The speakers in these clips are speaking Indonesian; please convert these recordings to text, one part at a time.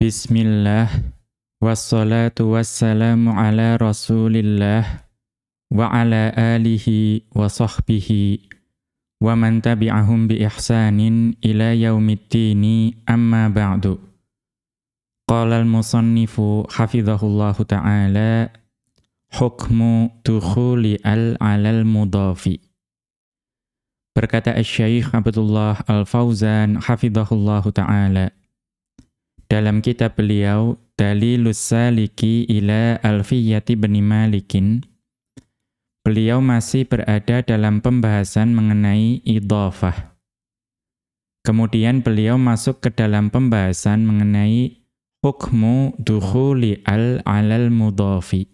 Bismillah Wassalatu wassalamu ala rasulillah Wa ala alihi wa sahbihi Wa man tabi'ahum bi ihsanin ila yaumiddini amma ba'du Qala al-musannifu hafizahullahu ta'ala Hukmu dukhuli al-alal mudafi Berkata Syekh Abdullah Al-Fauzan hafizahullahu ta'ala dalam kitab beliau Dalilus Saliki ila Alfiyati bin Malikin beliau masih berada dalam pembahasan mengenai idhafah. Kemudian beliau masuk ke dalam pembahasan mengenai hukmu dukhuli al-alal mudhafi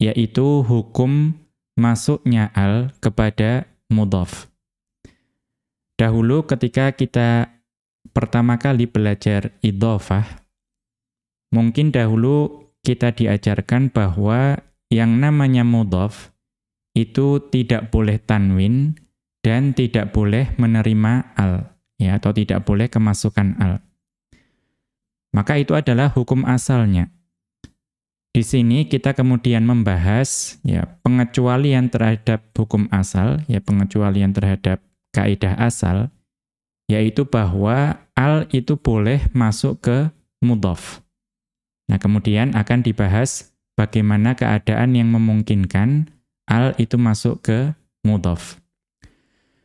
yaitu hukum masuknya al kepada mudhaf. Dahulu ketika kita pertama kali belajar idhofah, mungkin dahulu kita diajarkan bahwa yang namanya mudhof itu tidak boleh tanwin dan tidak boleh menerima al, ya atau tidak boleh kemasukan al. Maka itu adalah hukum asalnya. Di sini kita kemudian membahas ya pengecualian terhadap hukum asal, ya pengecualian terhadap kaidah asal yaitu bahwa al itu boleh masuk ke mudhaf. Nah, kemudian akan dibahas bagaimana keadaan yang memungkinkan al itu masuk ke mudhaf.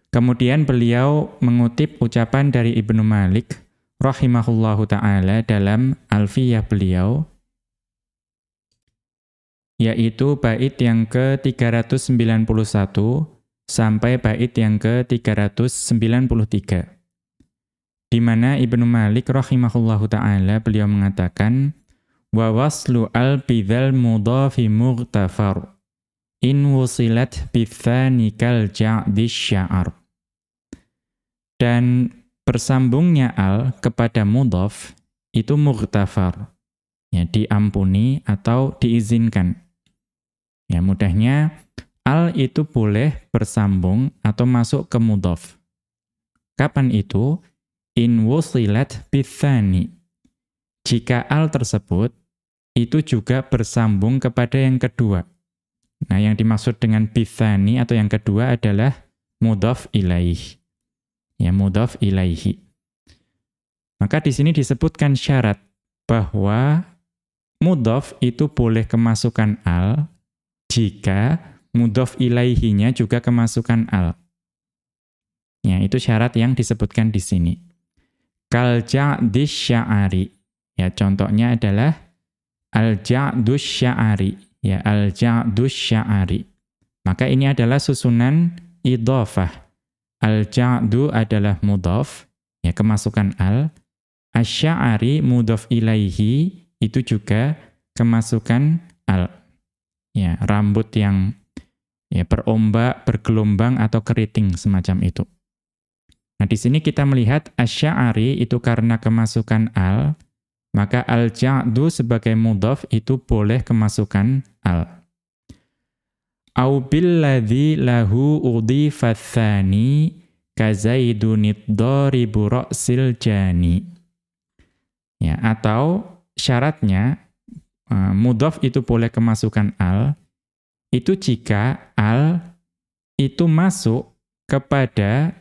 Kemudian beliau mengutip ucapan dari Ibnu Malik rahimahullahu taala dalam Alfiyah beliau yaitu bait yang ke-391 sampai bait yang ke-393 di mana Ibnu Malik rahimahullahu taala beliau mengatakan wa waslu al bidhal mudhafi mughtafar in wusilat bithani kal ja'di sya'ar. Dan bersambungnya al kepada mudhaf itu mughtafar ya diampuni atau diizinkan. Ya mudahnya al itu boleh bersambung atau masuk ke mudhaf. Kapan itu in wusilat bithani. Jika al tersebut itu juga bersambung kepada yang kedua. Nah, yang dimaksud dengan bithani atau yang kedua adalah mudhaf ilaih. Ya, mudhaf ilaihi. Maka di sini disebutkan syarat bahwa mudhaf itu boleh kemasukan al jika mudhaf ilaihinya juga kemasukan al. Ya, itu syarat yang disebutkan di sini. Kal ja'dis sya'ari. Ya, contohnya adalah al-ja'dus sya'ari. Ya, al-ja'dus sya'ari. Maka ini adalah susunan idhafah. Al-ja'du adalah mudhaf, ya kemasukan al. Asy-sya'ari mudhaf ilaihi itu juga kemasukan al. Ya, rambut yang ya berombak, bergelombang atau keriting semacam itu. Nah, di sini kita melihat asy'ari itu karena kemasukan al, maka al-ja'du sebagai mudhaf itu boleh kemasukan al. Au billadzi lahu udhifa tsani kazaidunid daribu ra'sil jani. Ya, atau syaratnya uh, mudhaf itu boleh kemasukan al itu jika al itu masuk kepada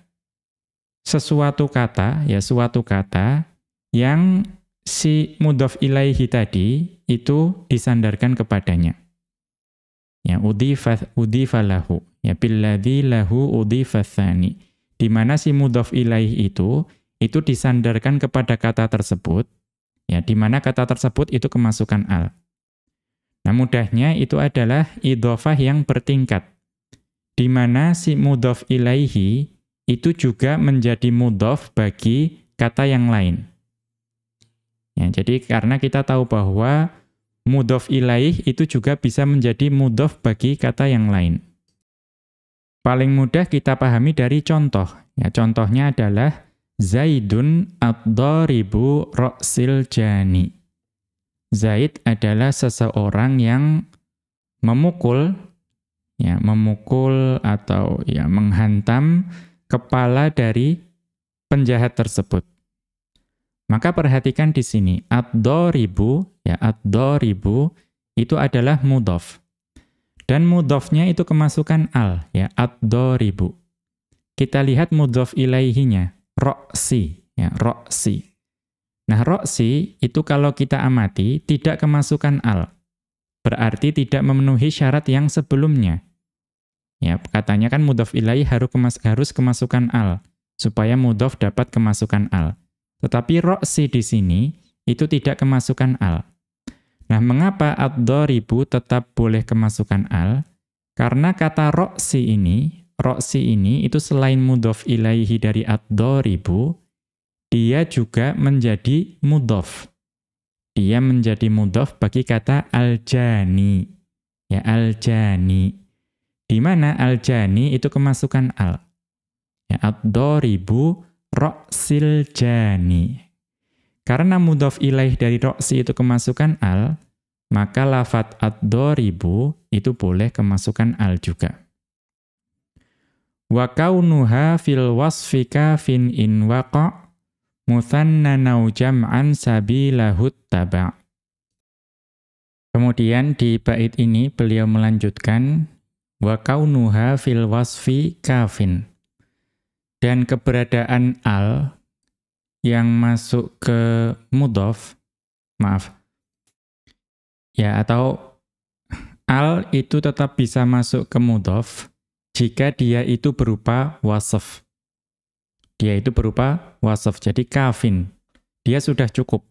sesuatu kata, ya suatu kata yang si mudhaf ilaihi tadi itu disandarkan kepadanya. Ya udhifat udhifalahu, ya billadzi lahu udhifatsani. Di mana si mudhaf ilaihi itu itu disandarkan kepada kata tersebut, ya di mana kata tersebut itu kemasukan al. Nah, mudahnya itu adalah idhofah yang bertingkat. Di mana si mudhaf ilaihi itu juga menjadi mudhof bagi kata yang lain. Ya, jadi karena kita tahu bahwa mudhof ilaih itu juga bisa menjadi mudhof bagi kata yang lain. Paling mudah kita pahami dari contoh. Ya, contohnya adalah Zaidun ad-daribu ra'sil jani. Zaid adalah seseorang yang memukul ya, memukul atau ya menghantam kepala dari penjahat tersebut. Maka perhatikan di sini, ad-doribu, ya ad-doribu, itu adalah mudhof. Dan mudhofnya itu kemasukan al, ya ad-doribu. Kita lihat mudhof ilaihinya, roksi, ya roksi. Nah, roksi itu kalau kita amati tidak kemasukan al. Berarti tidak memenuhi syarat yang sebelumnya. Ya, katanya kan mudhof ilaihi harus, kemas harus kemasukan al supaya mudhof dapat kemasukan al. Tetapi roksi di sini itu tidak kemasukan al. Nah, mengapa ad-doribu tetap boleh kemasukan al? Karena kata roksi ini, roksi ini itu selain mudhof ilaihi dari ad-doribu, dia juga menjadi mudhof. Dia menjadi mudhof bagi kata al-jani. Ya, al-jani. Di mana al-jani itu kemasukan al. Ya, ad-doribu ro'sil jani. Karena mudhaf ilaih dari ro'si itu kemasukan al, maka lafat ad-doribu itu boleh kemasukan al juga. Wa kaunuha fil wasfi kafin in waqa' muthannanau jam'an sabilahut taba' Kemudian di bait ini beliau melanjutkan wa kaunuha fil wasfi kafin dan keberadaan al yang masuk ke mudhof, maaf, ya atau al itu tetap bisa masuk ke mudhof jika dia itu berupa wasaf. Dia itu berupa wasaf, jadi kafin. Dia sudah cukup.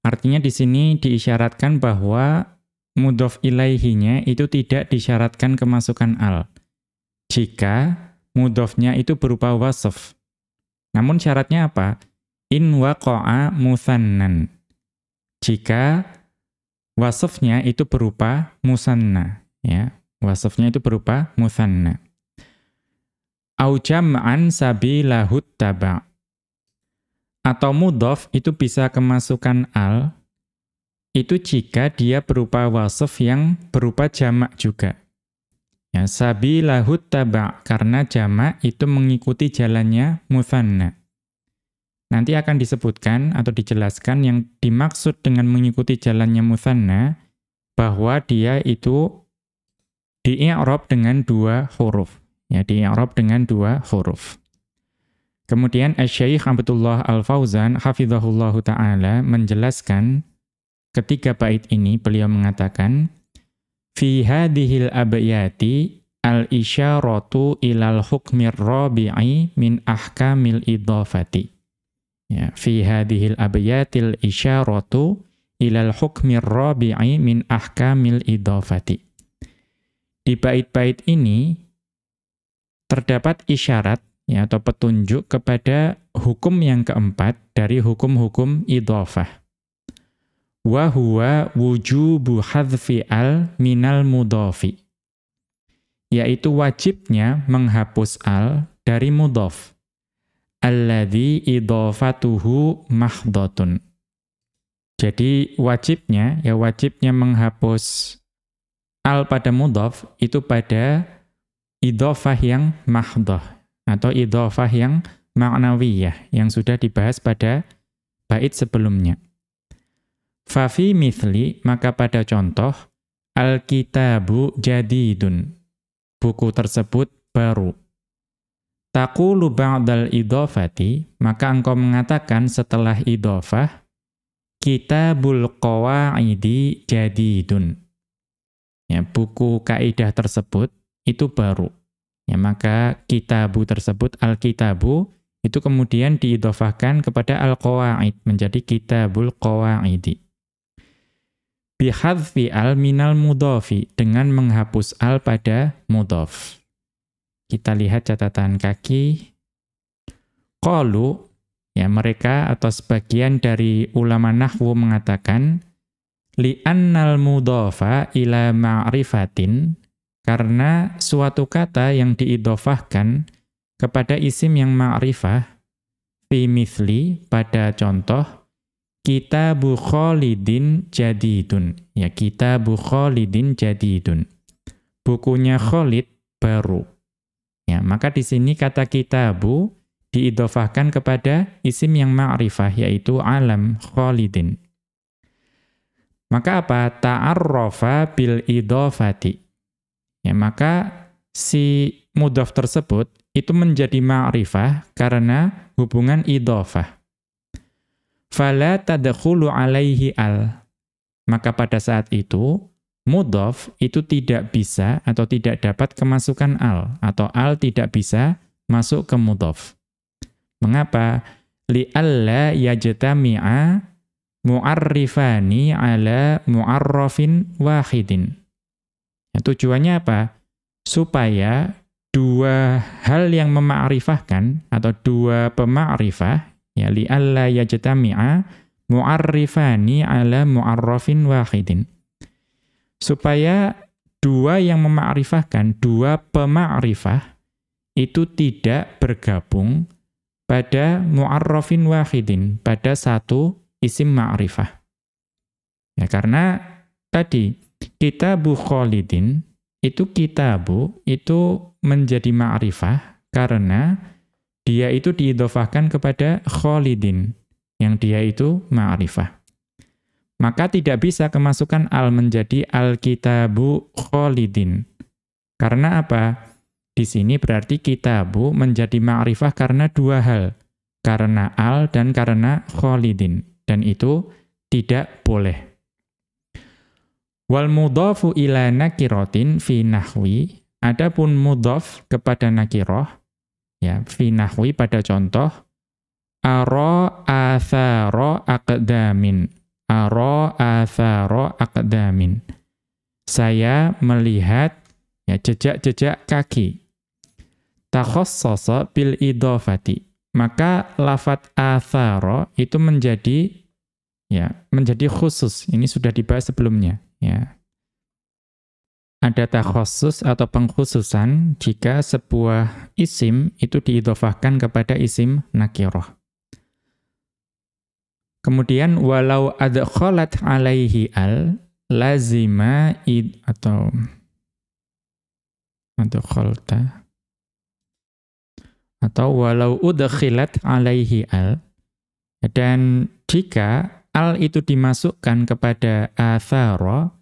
Artinya di sini diisyaratkan bahwa mudhof ilaihinya itu tidak disyaratkan kemasukan al. Jika mudhofnya itu berupa wasaf. Namun syaratnya apa? In waqa'a musannan. Jika wasafnya itu berupa musanna, ya. Wasafnya itu berupa musanna. Au jam'an sabilahut taba'. Atau mudhof itu bisa kemasukan al, itu jika dia berupa wasaf yang berupa jamak juga. Ya, sabilahut taba' karena jamak itu mengikuti jalannya muthanna. Nanti akan disebutkan atau dijelaskan yang dimaksud dengan mengikuti jalannya muthanna bahwa dia itu di-i'rab dengan dua huruf. Ya, di-i'rab dengan dua huruf. Kemudian Asy-Syaikh Abdullah Al-Fauzan hafizahullahu taala menjelaskan ketiga bait ini beliau mengatakan Fi hadhil abyati al-isyaratu ilal hukmir rabi'i min ahkamil idhafati. Ya, fi hadhil abyatil isyaratu ilal hukmir rabi'i min ahkamil idhafati. Di bait-bait ini terdapat isyarat ya, atau petunjuk kepada hukum yang keempat dari hukum-hukum idhafah wa huwa wujubu hadfi al minal mudhafi yaitu wajibnya menghapus al dari mudhaf alladhi idhafatuhu mahdhatun. Jadi wajibnya ya wajibnya menghapus al pada mudhaf itu pada idhafah yang mahdhah atau idhafah yang ma'nawiyah yang sudah dibahas pada bait sebelumnya Fafi mithli, maka pada contoh, Alkitabu jadidun. Buku tersebut baru. Taqulu ba'dal idhofati, maka engkau mengatakan setelah idhofah, Kitabul qawa'idi jadidun. Ya, buku kaidah tersebut itu baru. Ya, maka kitabu tersebut, al-kitabu, itu kemudian diidhofahkan kepada al-qawa'id, menjadi kitabul qawa'idi bihadfi al minal mudhofi dengan menghapus al pada mudhof. Kita lihat catatan kaki. Qalu ya mereka atau sebagian dari ulama nahwu mengatakan li'annal mudhofa ila ma'rifatin karena suatu kata yang diidhofahkan kepada isim yang ma'rifah fi mithli pada contoh Kitabu Khalidin Jadidun. Ya, Kitabu Khalidin Jadidun. Bukunya Khalid baru. Ya, maka di sini kata kitabu diidofahkan kepada isim yang ma'rifah, yaitu alam khalidin. Maka apa? Ta'arrofa bil idofati. Ya, maka si mudhaf tersebut itu menjadi ma'rifah karena hubungan idofah. Fala tadkhulu alaihi al. Maka pada saat itu, mudhaf itu tidak bisa atau tidak dapat kemasukan al. Atau al tidak bisa masuk ke mudhaf. Mengapa? Li'alla yajtami'a mu'arrifani ala mu'arrafin wahidin. Ya, tujuannya apa? Supaya dua hal yang memakrifahkan atau dua pemakrifah ya li alla yajtami'a mu'arrifani ala mu'arrafin wahidin. Supaya dua yang memakrifahkan dua pemakrifah itu tidak bergabung pada mu'arrafin wahidin pada satu isim ma'rifah ya karena tadi kitabu Khalidin itu kitabu itu menjadi ma'rifah karena dia itu diidofahkan kepada Khalidin yang dia itu ma'rifah. Maka tidak bisa kemasukan al menjadi al-kitabu Khalidin. Karena apa? Di sini berarti kitabu menjadi ma'rifah karena dua hal. Karena al dan karena Khalidin. Dan itu tidak boleh. Wal mudhafu ila nakiratin fi nahwi, adapun mudhaf kepada nakirah ya fi nahwi pada contoh ara athara aqdamin. Ara athara aqdamin. Saya melihat ya jejak-jejak kaki. Takhassasa bil idhafati. Maka lafat athara itu menjadi ya menjadi khusus. Ini sudah dibahas sebelumnya ya ada takhassus atau pengkhususan jika sebuah isim itu diidhofahkan kepada isim nakirah. Kemudian walau adkhalat alaihi al lazima id atau adkhalta atau walau udkhilat alaihi al dan jika al itu dimasukkan kepada athara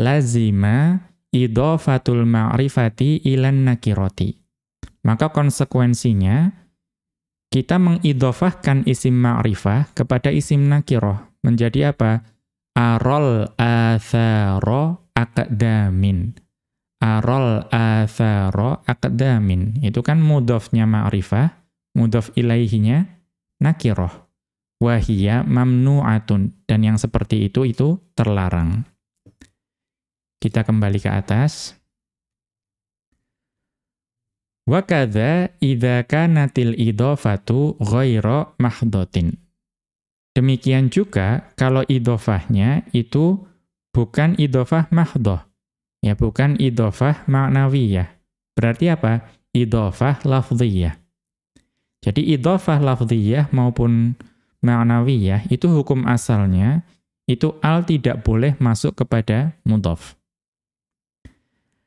lazima idhafatul ma'rifati ilan nakiroti. Maka konsekuensinya, kita mengidhafahkan isim ma'rifah kepada isim nakiroh. Menjadi apa? Arol atharo akdamin. Arol atharo akdamin. Itu kan mudhafnya ma'rifah, mudhaf ilaihinya nakiroh. Wahia mamnu'atun. Dan yang seperti itu, itu terlarang. Kita kembali ke atas. Wa kadza idza kanatil idhafatu ghaira mahdotin. Demikian juga kalau idhofahnya itu bukan idhofah mahdoh. Ya, bukan idhofah maknawiyah. Berarti apa? Idhofah lafdhiyah. Jadi idhofah lafdhiyah maupun maknawiyah itu hukum asalnya itu al tidak boleh masuk kepada mudhaf.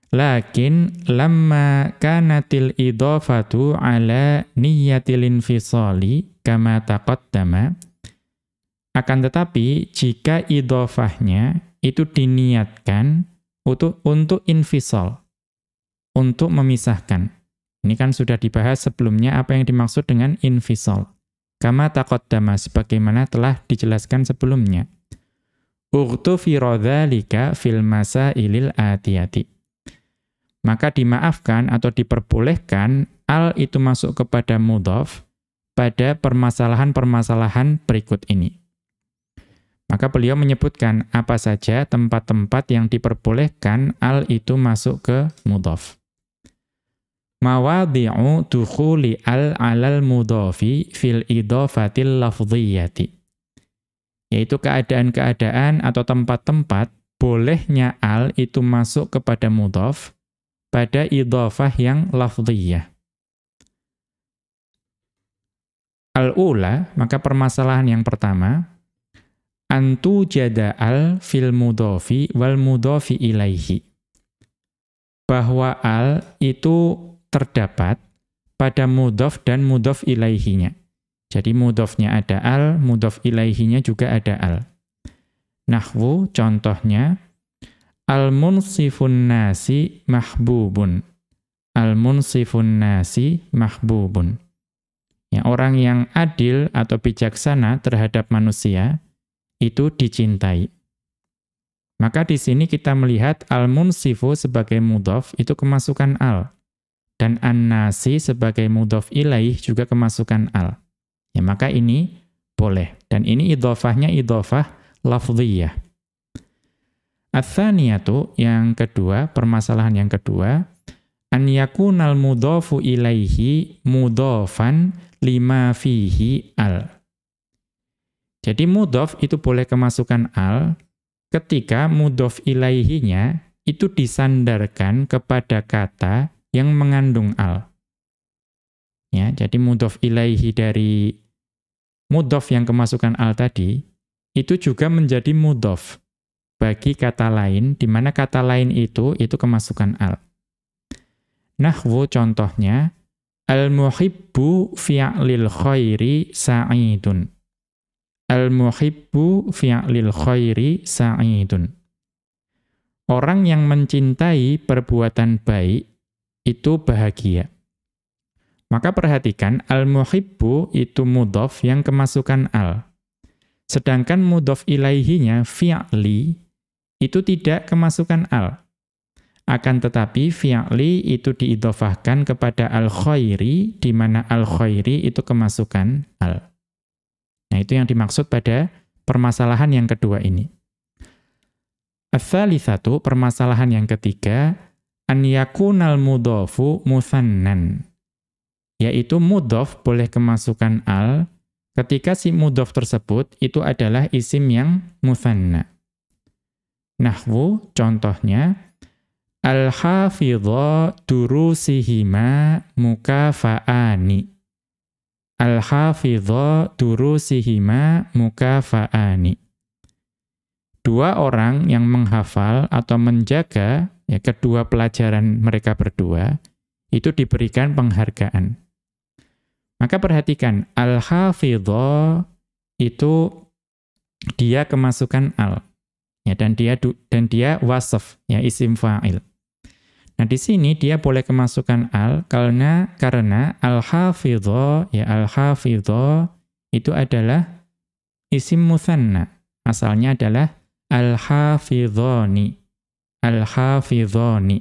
Lakin lamma kanatil idhafatu ala niyyatil infisali kama taqaddama akan tetapi jika idhafahnya itu diniatkan untuk untuk infisal untuk memisahkan. Ini kan sudah dibahas sebelumnya apa yang dimaksud dengan infisal. Kama taqaddama sebagaimana telah dijelaskan sebelumnya. Ughtufira dzalika fil masailil atiyati maka dimaafkan atau diperbolehkan al itu masuk kepada mudhaf pada permasalahan-permasalahan berikut ini. Maka beliau menyebutkan apa saja tempat-tempat yang diperbolehkan al itu masuk ke mudhaf. Mawadhi'u dukhuli al alal mudhafi fil idhafatil lafdhiyati. Yaitu keadaan-keadaan atau tempat-tempat bolehnya al itu masuk kepada mudhaf pada idhafah yang lafdhiyah. Al-ula, maka permasalahan yang pertama, antu jada al fil mudhafi wal mudhafi ilaihi. Bahwa al itu terdapat pada mudhof dan mudhof ilaihinya. Jadi mudhofnya ada al, mudhof ilaihinya juga ada al. Nahwu contohnya al-munsifun nasi mahbubun. Al-munsifun nasi mahbubun. Ya, orang yang adil atau bijaksana terhadap manusia itu dicintai. Maka di sini kita melihat al-munsifu sebagai mudhof itu kemasukan al. Dan an-nasi sebagai mudhof ilaih juga kemasukan al. Ya, maka ini boleh. Dan ini idhofahnya idhofah lafdhiyah. Atsaniyatu yang kedua, permasalahan yang kedua, an yakunal mudhofu ilaihi mudhofan lima fihi al. Jadi mudhof itu boleh kemasukan al ketika mudhof ilaihinya itu disandarkan kepada kata yang mengandung al. Ya, jadi mudhof ilaihi dari mudhof yang kemasukan al tadi itu juga menjadi mudhof bagi kata lain di mana kata lain itu itu kemasukan al. Nahwu contohnya Al-muhibbu fi'lil khairi sa'idun. Al-muhibbu fi'lil khairi sa'idun. Orang yang mencintai perbuatan baik itu bahagia. Maka perhatikan al-muhibbu itu mudhof yang kemasukan al. Sedangkan mudhof ilaihinya fi'li itu tidak kemasukan al. Akan tetapi fi'li itu diidofahkan kepada al-khairi, di mana al-khairi itu kemasukan al. Nah itu yang dimaksud pada permasalahan yang kedua ini. Ats-tsalitsatu, permasalahan yang ketiga, an yakunal mudhofu musannan. Yaitu mudhof boleh kemasukan al ketika si mudhof tersebut itu adalah isim yang musanna. Nahwu contohnya Al-hafidha durusihima mukafa'ani. Al-hafidha durusihima mukafa'ani. Dua orang yang menghafal atau menjaga ya kedua pelajaran mereka berdua itu diberikan penghargaan. Maka perhatikan al-hafidha itu dia kemasukan al ya dan dia dan dia wasaf ya isim fa'il. Nah, di sini dia boleh kemasukan al karena karena al-hafidho ya al-hafidho itu adalah isim musanna. Asalnya adalah al-hafidhoni. Al-hafidhoni.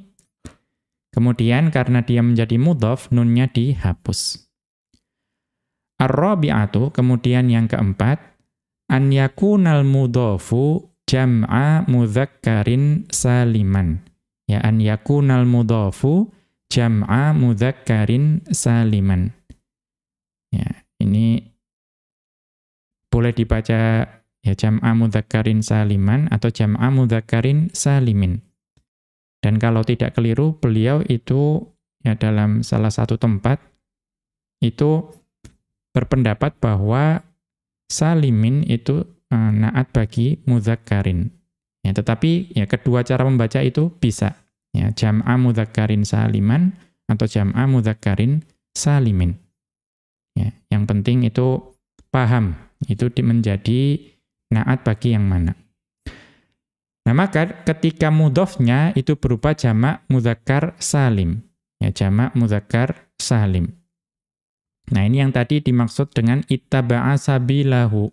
Kemudian karena dia menjadi mudhaf, nunnya dihapus. Ar-rabi'atu, kemudian yang keempat, an yakunal mudhafu jam'a mudzakkarin saliman Ya an yakunal mudhafu jam'a mudzakkarin saliman. Ya, ini boleh dibaca ya jam'a mudzakkarin saliman atau jam'a mudzakkarin salimin. Dan kalau tidak keliru, beliau itu ya dalam salah satu tempat itu berpendapat bahwa salimin itu naat bagi mudzakkarin. Ya, tetapi ya kedua cara membaca itu bisa. Ya, jam'a mudzakkarin saliman atau jam'a mudzakkarin salimin. Ya, yang penting itu paham, itu menjadi naat bagi yang mana. Nah, maka ketika mudhofnya itu berupa jamak mudzakkar salim. Ya, jamak mudzakkar salim. Nah, ini yang tadi dimaksud dengan ittaba'a sabilahu.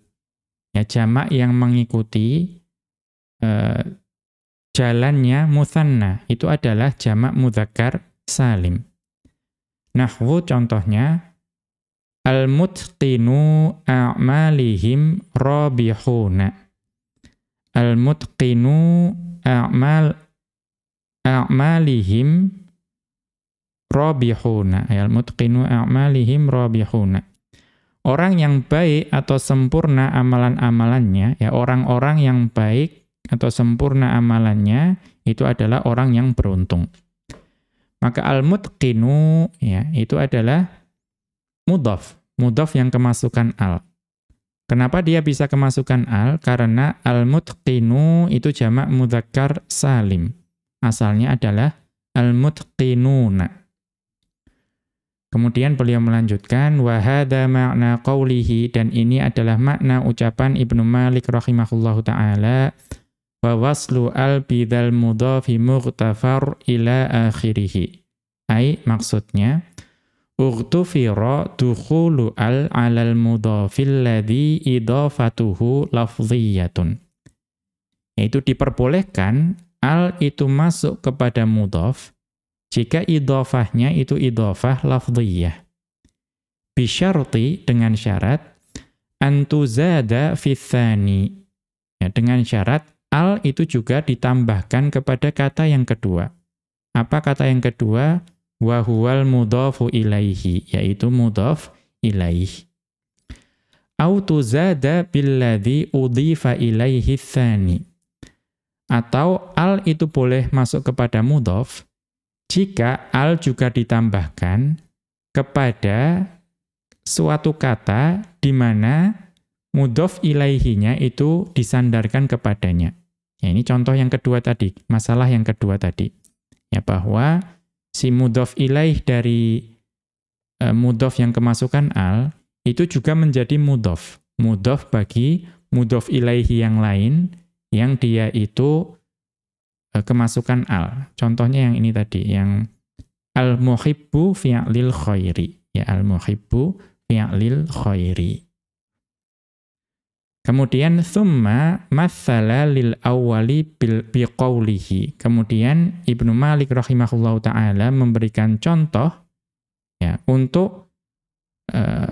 Ya, jamak yang mengikuti Eh, jalannya musanna itu adalah jamak mudzakkar salim. Nahwu contohnya al-mutqinu a'malihim rabihuna. Al-mutqinu a'mal a'malihim rabihuna. Al-mutqinu a'malihim rabihuna. Orang yang baik atau sempurna amalan-amalannya, ya orang-orang yang baik atau sempurna amalannya itu adalah orang yang beruntung. Maka al-mutqinu ya, itu adalah mudhaf, mudhaf yang kemasukan al. Kenapa dia bisa kemasukan al? Karena al-mutqinu itu jamak mudzakkar salim. Asalnya adalah al-mutqinuna. Kemudian beliau melanjutkan wa hadza ma'na qawlihi dan ini adalah makna ucapan Ibnu Malik rahimahullahu taala wa waslu al bidal mudhafi mughtafar ila akhirih. Ai maksudnya Ughtufira dukhulu al alal mudhafil ladhi idhafatuhu lafziyatun. Yaitu diperbolehkan al itu masuk kepada mudhaf jika idhafahnya itu idhafah lafziyah. Bisyarti dengan syarat antuzada fithani. Ya, dengan syarat al itu juga ditambahkan kepada kata yang kedua. Apa kata yang kedua? wa huwal mudhafu ilaihi yaitu mudhaf ilaih au tuzada billadhi udhifa ilaihi tsani atau al itu boleh masuk kepada mudhaf jika al juga ditambahkan kepada suatu kata di mana mudhaf ilaihinya itu disandarkan kepadanya. Ya, ini contoh yang kedua tadi, masalah yang kedua tadi. Ya bahwa si mudhof ilaih dari e, mudhof yang kemasukan al, itu juga menjadi mudhof. Mudhof bagi mudhof ilaihi yang lain, yang dia itu kemasukan al. Contohnya yang ini tadi, yang al-muhibbu fi'lil khairi. Ya, al-muhibbu fi'lil khairi. Kemudian thumma mathala lil awwali bil biqaulihi. Kemudian Ibnu Malik rahimahullahu taala memberikan contoh ya untuk uh,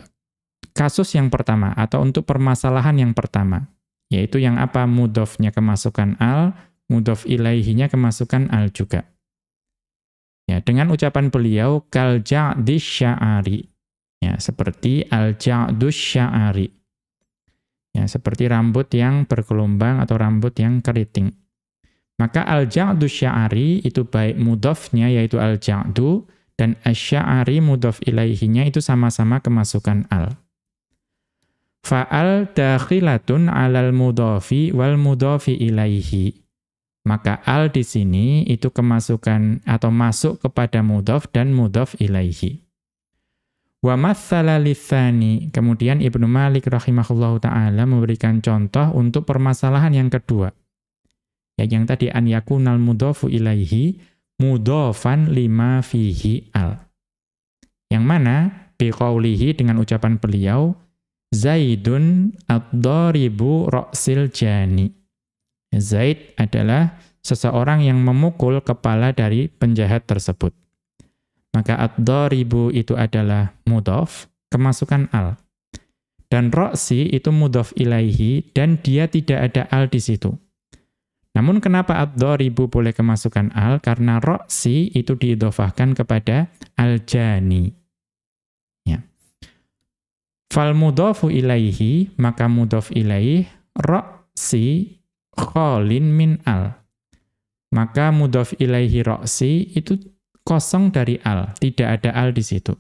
kasus yang pertama atau untuk permasalahan yang pertama, yaitu yang apa mudhofnya kemasukan al, mudhof ilaihinya kemasukan al juga. Ya, dengan ucapan beliau kal sya'ari. Ya, seperti al ja'dus Ya, seperti rambut yang bergelombang atau rambut yang keriting. Maka al-ja'du sya'ari itu baik mudhafnya yaitu al-ja'du dan asy-sya'ari mudhaf ilaihinya itu sama-sama kemasukan al. Fa'al dakhilatun 'alal mudhafi wal mudhafi ilaihi. Maka al di sini itu kemasukan atau masuk kepada mudhaf dan mudhaf ilaihi. Wa mathala. Kemudian Ibnu Malik rahimahullahu taala memberikan contoh untuk permasalahan yang kedua. Ya, yang tadi an yakunal mudhafu ilaihi mudhafan lima fihi al. Yang mana biqaulihi dengan ucapan beliau Zaidun ad-daribu ra'sil jani. Zaid adalah seseorang yang memukul kepala dari penjahat tersebut. Maka ad-daribu itu adalah mudhaf, kemasukan al. Dan roksi itu mudhaf ilaihi dan dia tidak ada al di situ. Namun kenapa ad-daribu boleh kemasukan al? Karena roksi itu diidhofahkan kepada al-jani. Ya. Fal mudhafu ilaihi, maka mudhaf ilaih, roksi kholin min al. Maka mudhaf ilaihi roksi itu kosong dari al, tidak ada al di situ.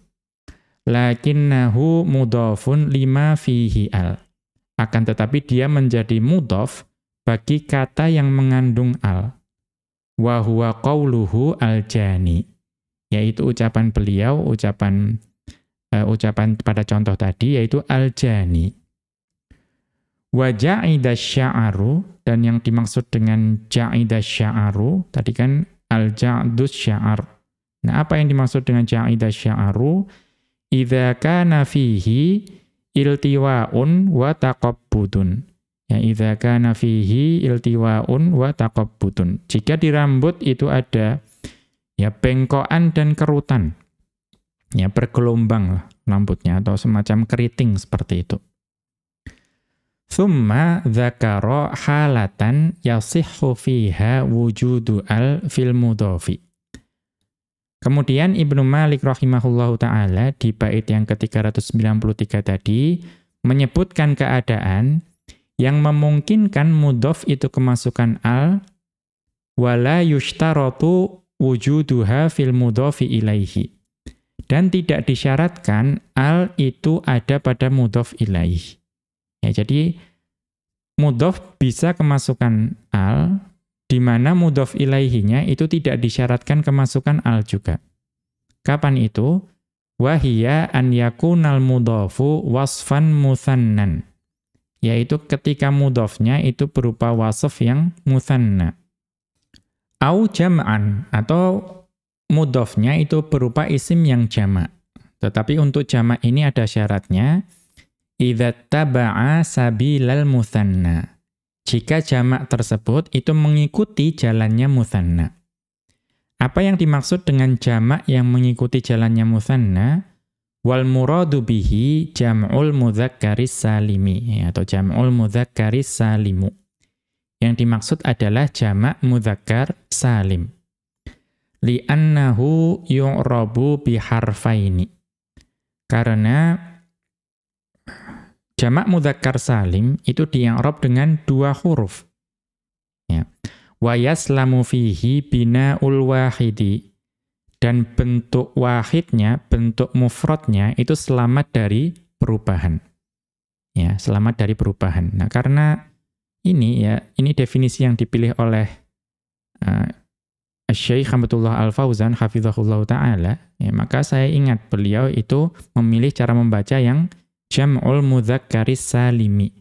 Lakinnahu mudhafun lima fihi al. Akan tetapi dia menjadi mudhaf bagi kata yang mengandung al. Wa huwa qawluhu al-jani. Yaitu ucapan beliau, ucapan uh, ucapan pada contoh tadi yaitu al-jani. Wa ja'ida sya'aru dan yang dimaksud dengan ja'ida sya'aru tadi kan al-ja'dus sya'ar Nah, apa yang dimaksud dengan ja'ida sya'aru? Idza kana fihi iltiwa'un wa taqabbudun. Ya, idza kana fihi iltiwa'un wa taqabbudun. Jika di rambut itu ada ya bengkokan dan kerutan. Ya, bergelombang lah rambutnya atau semacam keriting seperti itu. Thumma dzakara halatan yasihhu fiha wujudu al fil mudhafi. Kemudian Ibnu Malik rahimahullahu taala di bait yang ke-393 tadi menyebutkan keadaan yang memungkinkan mudhof itu kemasukan al wala yushtaratu wujuduha fil mudhofi ilaihi. Dan tidak disyaratkan al itu ada pada mudhof ilaih. Ya, jadi mudhof bisa kemasukan al di mana mudhof ilaihinya itu tidak disyaratkan kemasukan al juga. Kapan itu? Wahia an yakunal mudhafu wasfan muthannan. Yaitu ketika mudhafnya itu berupa wasf yang muthanna. Au jam'an atau mudhafnya itu berupa isim yang jamak. Tetapi untuk jamak ini ada syaratnya idza taba'a sabilal muthanna. Jika jamak tersebut itu mengikuti jalannya muthanna. Apa yang dimaksud dengan jamak yang mengikuti jalannya muthanna? Wal muradu bihi jam'ul mudzakkaris salimi atau jam'ul mudzakkaris salimu. Yang dimaksud adalah jamak mudzakkar salim. Li'annahu yu'rabu biharfaini. Karena jamak mudzakkar salim itu di'rab dengan dua huruf. Ya wa yaslamu fihi bina'ul wahidi dan bentuk wahidnya, bentuk mufradnya itu selamat dari perubahan. Ya, selamat dari perubahan. Nah, karena ini ya, ini definisi yang dipilih oleh uh, Syekh Hamdullah Al-Fauzan hafizahullah taala, ya, maka saya ingat beliau itu memilih cara membaca yang jam'ul mudzakkaris salimi.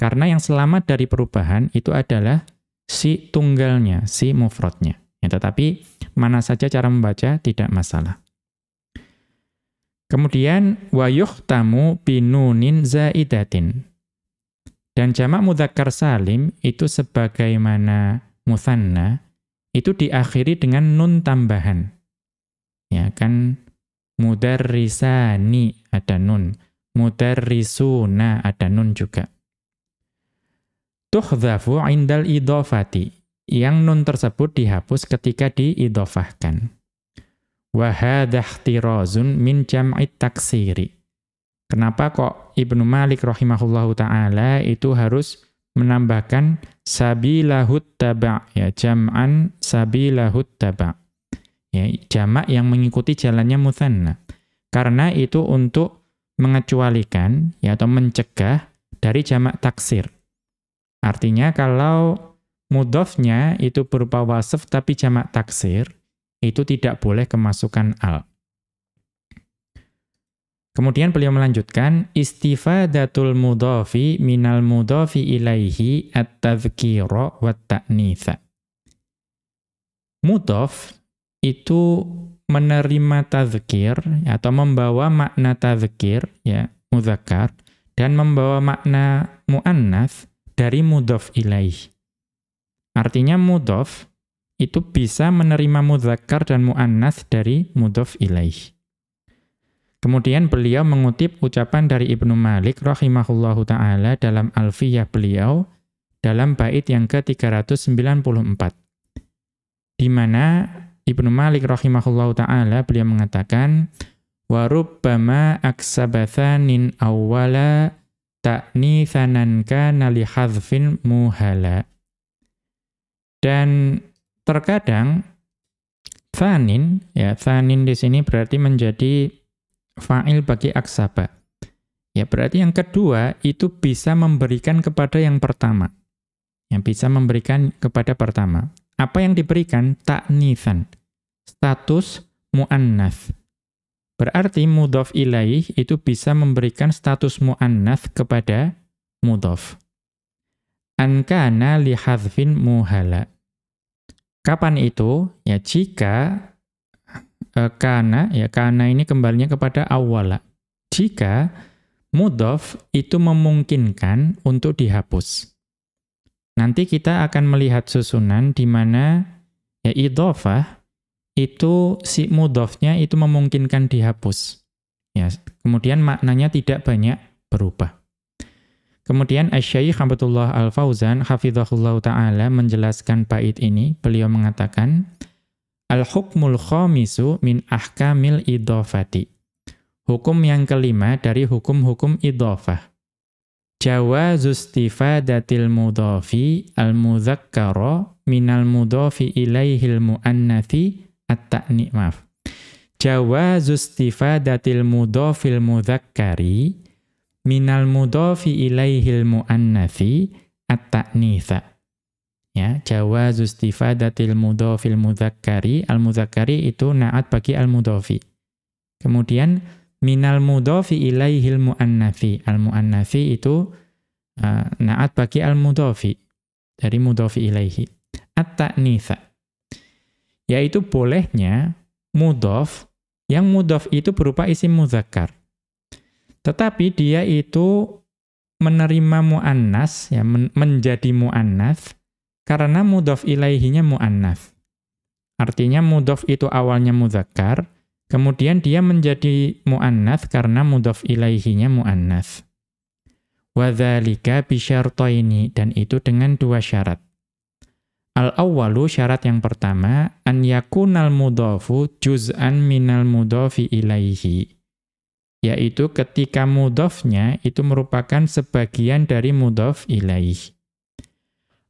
Karena yang selamat dari perubahan itu adalah si tunggalnya, si mufradnya. Ya, tetapi mana saja cara membaca tidak masalah. Kemudian wa yuhtamu binunin zaidatin. Dan jamak mudzakkar salim itu sebagaimana muthanna itu diakhiri dengan nun tambahan. Ya kan mudarrisani ada nun, mudarrisuna ada nun juga tuhdhafu indal idhofati. Yang nun tersebut dihapus ketika diidhofahkan. Wa hadha ihtirazun min jam'it taksiri. Kenapa kok Ibnu Malik rahimahullahu taala itu harus menambahkan sabilahut taba' ya jam'an sabilahut taba' ya jamak yang mengikuti jalannya muthanna karena itu untuk mengecualikan ya atau mencegah dari jamak taksir Artinya kalau mudhofnya itu berupa wasf tapi jamak taksir, itu tidak boleh kemasukan al. Kemudian beliau melanjutkan istifadatul mudhafi minal mudhafi ilaihi at-tadhkira wa ta'nitsa. Mudhaf itu menerima tazkir atau membawa makna tazkir ya muzakkar dan membawa makna muannats dari mudhof ilaih. Artinya mudhof itu bisa menerima mudzakkar dan muannas dari mudhof ilaih. Kemudian beliau mengutip ucapan dari Ibnu Malik rahimahullahu taala dalam Alfiyah beliau dalam bait yang ke-394. Di mana Ibnu Malik rahimahullahu taala beliau mengatakan wa rubbama aksabathanin awwala ta'nithanan kana li hadzfin muhala. Dan terkadang thanin ya thanin di sini berarti menjadi fa'il bagi aksaba. Ya berarti yang kedua itu bisa memberikan kepada yang pertama. Yang bisa memberikan kepada pertama. Apa yang diberikan? Ta'nithan. Status mu'annath. Berarti mudhof ilaih itu bisa memberikan status mu'annats kepada mudhof. Ankana li hadfin muhala. Kapan itu? Ya jika e, kana ya kana ini kembalinya kepada awala. Jika mudhof itu memungkinkan untuk dihapus. Nanti kita akan melihat susunan di mana ya idhofah itu si mudhofnya itu memungkinkan dihapus. Ya, kemudian maknanya tidak banyak berubah. Kemudian Asy-Syaikh Abdullah Al-Fauzan hafizahullah taala menjelaskan bait ini, beliau mengatakan Al-hukmul khamisu min ahkamil idhofati. Hukum yang kelima dari hukum-hukum idhofah. Jawazustifadatil mudhafi al-mudzakkara minal mudhafi ilaihil muannathi at-ta'ni maaf. Jawazu istifadatil mudhafil mudzakkari minal mudhafi ilaihil muannatsi at-ta'nitsa. Ya, jawazu istifadatil mudhafil mudzakkari al-mudzakkari itu naat bagi al-mudhafi. Kemudian minal mudhafi ilaihil muannafi. Al muannafi itu uh, naat bagi al mudhafi dari mudhafi ilaihi. At-ta'nitsa. Yaitu bolehnya mudhaf yang mudhaf itu berupa isim muzakkar. Tetapi dia itu menerima muannas ya men menjadi muannas karena mudhaf ilaihinya muannas. Artinya mudhaf itu awalnya muzakkar, kemudian dia menjadi muannas karena mudhaf ilaihinya muannas. Wadzalika bisyartaini dan itu dengan dua syarat. Al-awwalu syarat yang pertama an yakunal mudhafu juz'an minal mudhafi ilaihi yaitu ketika mudhafnya itu merupakan sebagian dari mudhaf ilaih.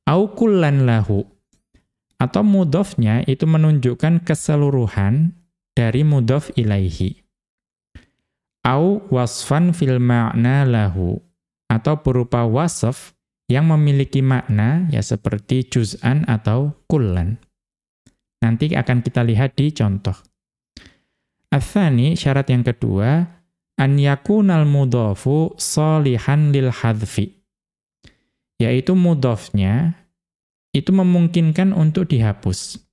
Au kullan lahu atau mudhafnya itu menunjukkan keseluruhan dari mudhaf ilaihi. Au wasfan fil ma'na lahu atau berupa wasf yang memiliki makna ya seperti juz'an atau kullan. Nanti akan kita lihat di contoh. Athani syarat yang kedua an yakunal mudhafu salihan lil hadfi. Yaitu mudhafnya itu memungkinkan untuk dihapus.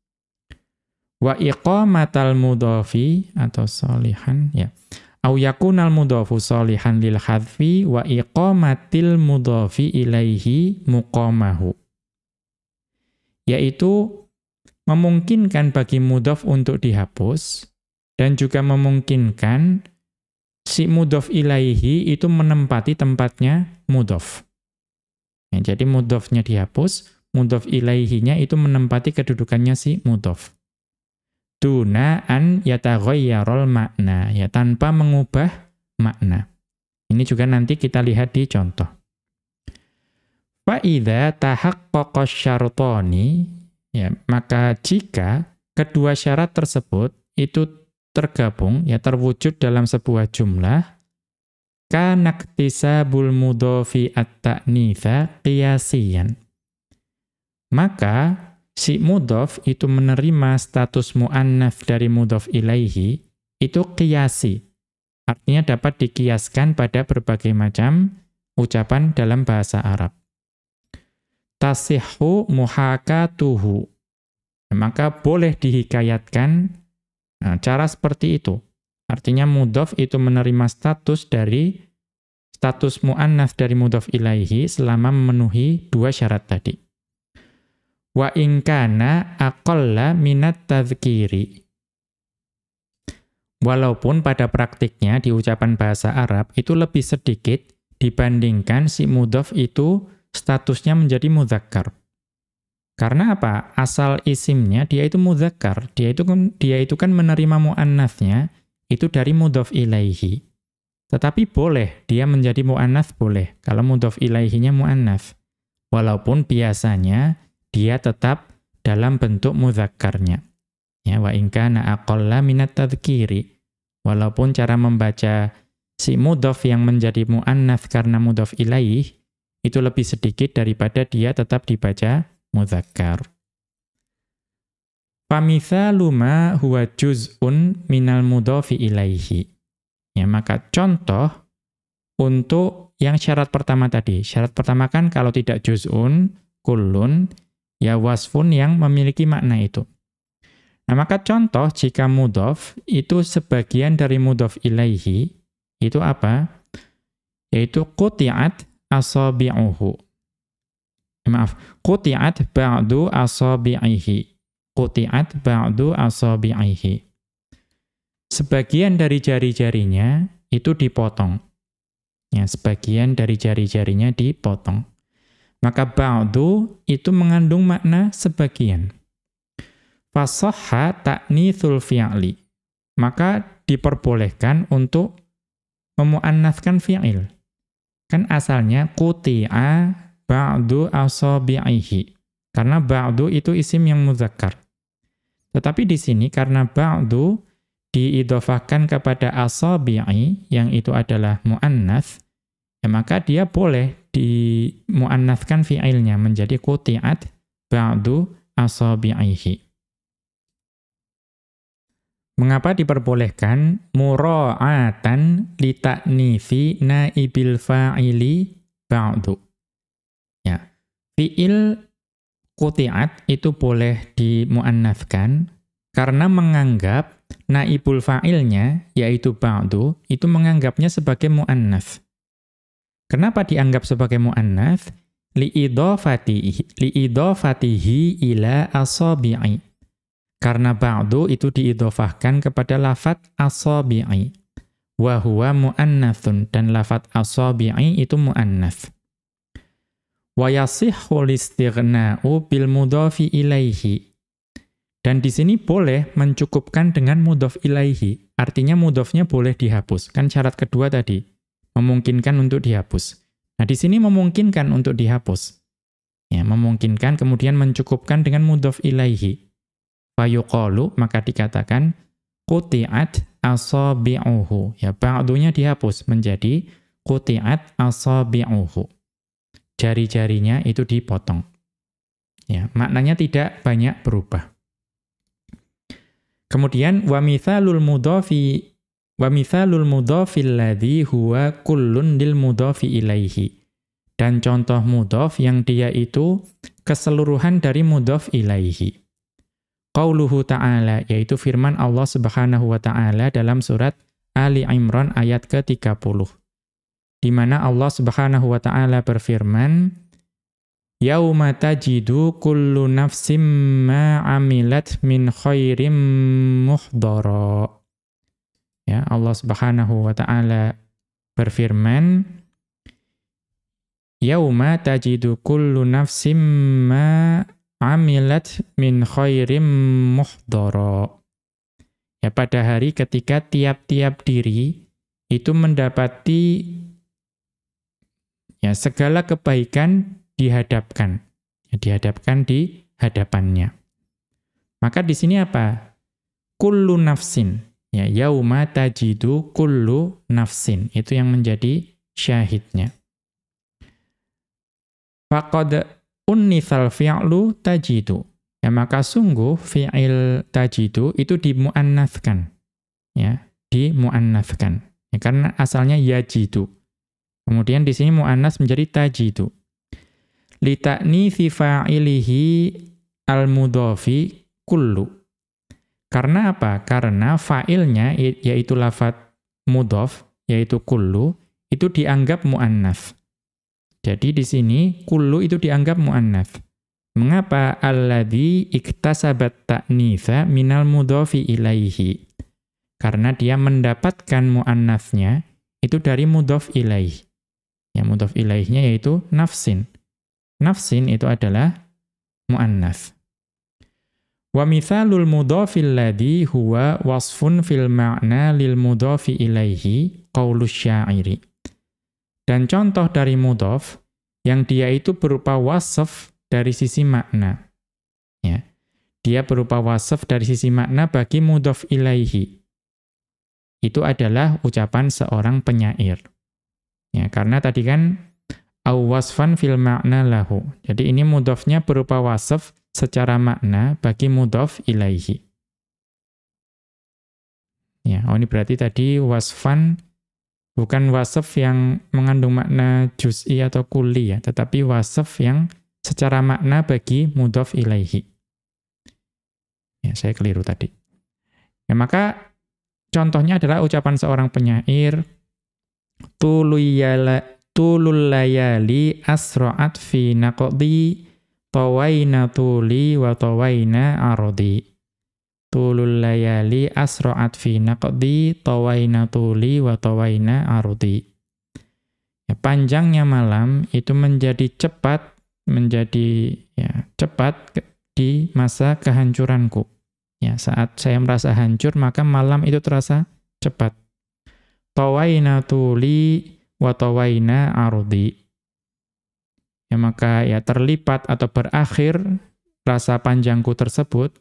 Wa iqamatal mudhafi atau salihan ya. Au yakunal mudhafu lil hadfi wa iqamatil mudhafi ilaihi muqamahu. Yaitu memungkinkan bagi mudhaf untuk dihapus dan juga memungkinkan si mudhof ilaihi itu menempati tempatnya mudhof. Ya, jadi mudhofnya dihapus, mudhof ilaihinya itu menempati kedudukannya si mudhof. Duna an yataghayyarul makna, ya tanpa mengubah makna. Ini juga nanti kita lihat di contoh. Fa'idha tahaqqaqa syartani, ya, maka jika kedua syarat tersebut itu tergabung, ya terwujud dalam sebuah jumlah, kanaktisabul mudhofi at-ta'nitha qiyasiyan. Maka, si mudhof itu menerima status mu'annaf dari mudhof ilaihi, itu qiyasi. Artinya dapat dikiaskan pada berbagai macam ucapan dalam bahasa Arab. Tasihhu muhakatuhu. Maka boleh dihikayatkan Nah, cara seperti itu. Artinya mudhaf itu menerima status dari status mu'annaf dari mudhaf ilaihi selama memenuhi dua syarat tadi. Wa ingkana aqalla minat tadhkiri. Walaupun pada praktiknya di ucapan bahasa Arab itu lebih sedikit dibandingkan si mudhaf itu statusnya menjadi mudzakkar. Karena apa? Asal isimnya dia itu mudzakkar, dia itu kan dia itu kan menerima muannasnya itu dari mudhaf ilaihi. Tetapi boleh dia menjadi muannats boleh kalau mudhaf ilaihinya muannats. Walaupun biasanya dia tetap dalam bentuk mudzakkarnya. Ya wa in kana aqalla minat. Walaupun cara membaca si mudhaf yang menjadi muannats karena mudhaf ilaih itu lebih sedikit daripada dia tetap dibaca mudzakkar. Famithalu ma huwa juz'un minal mudhafi ilaihi. Ya, maka contoh untuk yang syarat pertama tadi. Syarat pertama kan kalau tidak juz'un, kullun, ya wasfun yang memiliki makna itu. Nah, maka contoh jika mudhaf itu sebagian dari mudhaf ilaihi, itu apa? Yaitu quti'at asabi'uhu maaf, quti'at ba'du asabi'ihi. Quti'at ba'du asabi'ihi. Sebagian dari jari-jarinya itu dipotong. Ya, sebagian dari jari-jarinya dipotong. Maka ba'du itu mengandung makna sebagian. Fasahha ta'nithul fi'li. Maka diperbolehkan untuk memuannaskan fi'il. Kan asalnya quti'a ba'du asabi'ihi. Karena ba'du itu isim yang muzakkar. Tetapi di sini karena ba'du diidofahkan kepada asabi'i yang itu adalah mu'annath, ya maka dia boleh dimu'annathkan fi'ilnya menjadi kuti'at ba'du asabi'ihi. Mengapa diperbolehkan mura'atan li ta'nifi naibil fa'ili ba'du? Ya. Fi'il quti'at itu boleh dimuannafkan karena menganggap naibul fa'ilnya yaitu ba'du itu menganggapnya sebagai muannats. Kenapa dianggap sebagai muannats? Li'idhafatihi li'idhafatihi ila asabi'i karena ba'du itu diidofahkan kepada lafat asabi'i. Wa huwa mu'annathun. Dan lafat asabi'i itu mu'annath. Wa yasihhu listighna'u bil mudhafi ilaihi. Dan di sini boleh mencukupkan dengan mudhaf ilaihi. Artinya mudhafnya boleh dihapus. Kan syarat kedua tadi. Memungkinkan untuk dihapus. Nah, di sini memungkinkan untuk dihapus. Ya, memungkinkan kemudian mencukupkan dengan mudhaf ilaihi. Fayuqalu maka dikatakan quti'at asabi'uhu. Ya ba'dunya dihapus menjadi quti'at asabi'uhu. Jari-jarinya itu dipotong. Ya maknanya tidak banyak berubah. Kemudian wa mithalul mudhafi wa mithalul mudhafil ladzi huwa kullun lil mudhafi ilaihi dan contoh mudhaf yang dia itu keseluruhan dari mudhaf ilaihi Qauluhu ta'ala, yaitu firman Allah subhanahu wa ta'ala dalam surat Ali Imran ayat ke-30. Di mana Allah subhanahu wa ta'ala berfirman, Yauma tajidu kullu nafsim ma amilat min khairim muhdara. Ya, Allah Subhanahu wa taala berfirman, Yauma tajidu kullu nafsim ma amilat min khairim muhdara. Ya pada hari ketika tiap-tiap diri itu mendapati ya segala kebaikan dihadapkan. Ya, dihadapkan di hadapannya. Maka di sini apa? Kullu nafsin. Ya, yauma tajidu kullu nafsin. Itu yang menjadi syahidnya. Faqad unnithal fi'lu tajidu. Ya, maka sungguh fi'il tajidu itu dimuannathkan. Ya, dimuannathkan. Ya, karena asalnya yajidu. Kemudian di sini muannas menjadi tajidu. Lita'nithi fa'ilihi al-mudhafi kullu. Karena apa? Karena fa'ilnya yaitu lafat mudhaf yaitu kullu itu dianggap muannats. Jadi di sini kullu itu dianggap muannats. Mengapa alladzi iktasabat ta'nitsa minal mudhofi ilaihi? Karena dia mendapatkan muannatsnya itu dari mudhof ilaih. Ya mudhof ilaihnya yaitu nafsin. Nafsin itu adalah muannats. Wa mithalul mudhafil ladzi huwa wasfun fil ma'na lil mudhafi ilaihi qaulus syairi. Dan contoh dari mudhaf yang dia itu berupa wasaf dari sisi makna. Ya. Dia berupa wasaf dari sisi makna bagi mudhaf ilaihi. Itu adalah ucapan seorang penyair. Ya, karena tadi kan awasfan fil makna lahu. Jadi ini mudhafnya berupa wasaf secara makna bagi mudhaf ilaihi. Ya, oh ini berarti tadi wasfan Bukan wasaf yang mengandung makna juz'i atau kulli ya, tetapi wasaf yang secara makna bagi mudhaf ilaihi. Ya, saya keliru tadi. Ya, maka contohnya adalah ucapan seorang penyair tulul layali asra'at fi naqdi tawaina tuli wa tawaina ardi tulul layali asra'at fi naqdi tawaina tuli wa tawaina ardi. Ya, panjangnya malam itu menjadi cepat, menjadi ya, cepat di masa kehancuranku. Ya, saat saya merasa hancur, maka malam itu terasa cepat. Tawaina tuli wa tawaina ardi. Ya, maka ya terlipat atau berakhir rasa panjangku tersebut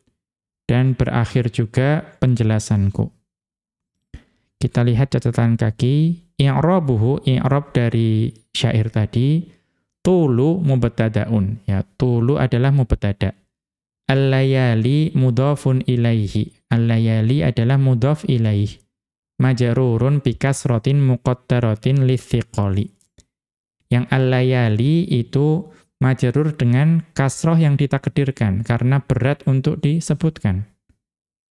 dan berakhir juga penjelasanku. Kita lihat catatan kaki, i'rabuhu i'rab dari syair tadi, tulu mubtadaun. Ya, tulu adalah mubtada. Al-layali ilaihi. Al-layali adalah mudhaf ilaih. Majarurun bikas rotin muqaddaratin lithiqoli. Yang al-layali itu majarur dengan kasroh yang ditakdirkan karena berat untuk disebutkan.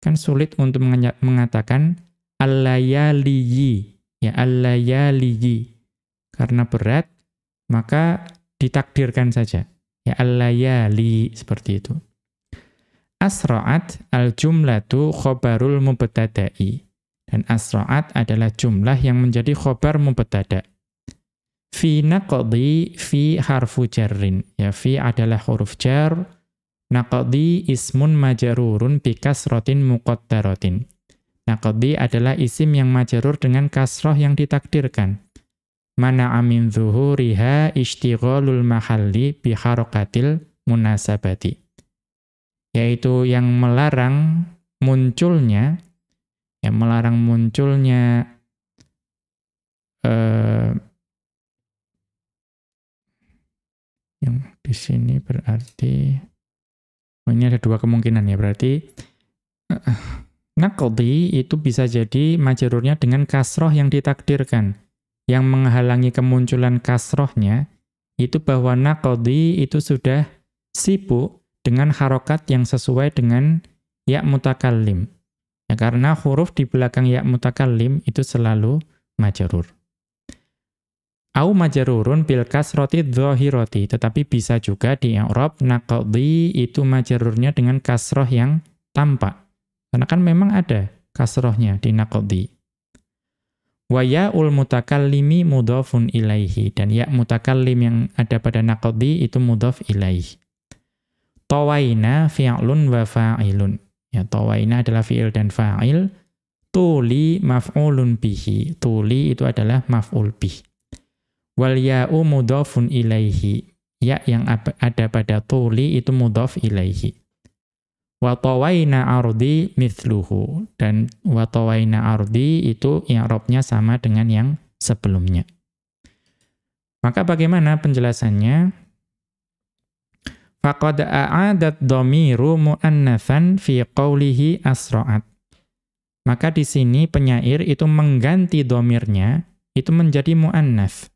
Kan sulit untuk mengatakan al-layaliyi. Ya, al-layaliyi. Karena berat, maka ditakdirkan saja. Ya, al-layali, seperti itu. Asra'at al-jumlatu khobarul mubtada'i. Dan asra'at adalah jumlah yang menjadi khobar mubtada'. Fi naqdi fi harfu jarrin. Ya, fi adalah huruf jar. Naqdi ismun majarurun bi kasrotin muqaddaratin. Naqdi adalah isim yang majarur dengan kasroh yang ditakdirkan. Mana amin zuhuriha ishtighalul mahalli bi harokatil munasabati yaitu yang melarang munculnya yang melarang munculnya eh, yang di sini berarti oh ini ada dua kemungkinan ya berarti eh, naqdi itu bisa jadi majerurnya dengan kasroh yang ditakdirkan yang menghalangi kemunculan kasrohnya itu bahwa naqdi itu sudah sibuk dengan harokat yang sesuai dengan ya mutakallim. Ya, karena huruf di belakang ya mutakallim itu selalu majarur. Au majarurun bil kasroti dhahirati, tetapi bisa juga di i'rab naqdi itu majarurnya dengan kasroh yang tampak. Karena kan memang ada kasrohnya di naqdi. Wa ya'ul mutakallimi mudhafun ilaihi dan ya mutakallim yang ada pada naqdi itu mudhaf ilaihi. Tawaina fi'lun wa fa'ilun. Ya, tawaina adalah fi'il dan fa'il. Tuli maf'ulun bihi. Tuli itu adalah maf'ul bih. Wal ya'u mudhafun ilaihi. Ya yang ada pada tuli itu mudhaf ilaihi. Wa tawaina ardi mithluhu. Dan wa tawaina ardi itu i'rabnya sama dengan yang sebelumnya. Maka bagaimana penjelasannya? Faqad a'adat dhamiru mu'annatsan fi qawlihi asra'at. Maka di sini penyair itu mengganti domirnya, itu menjadi mu'annats.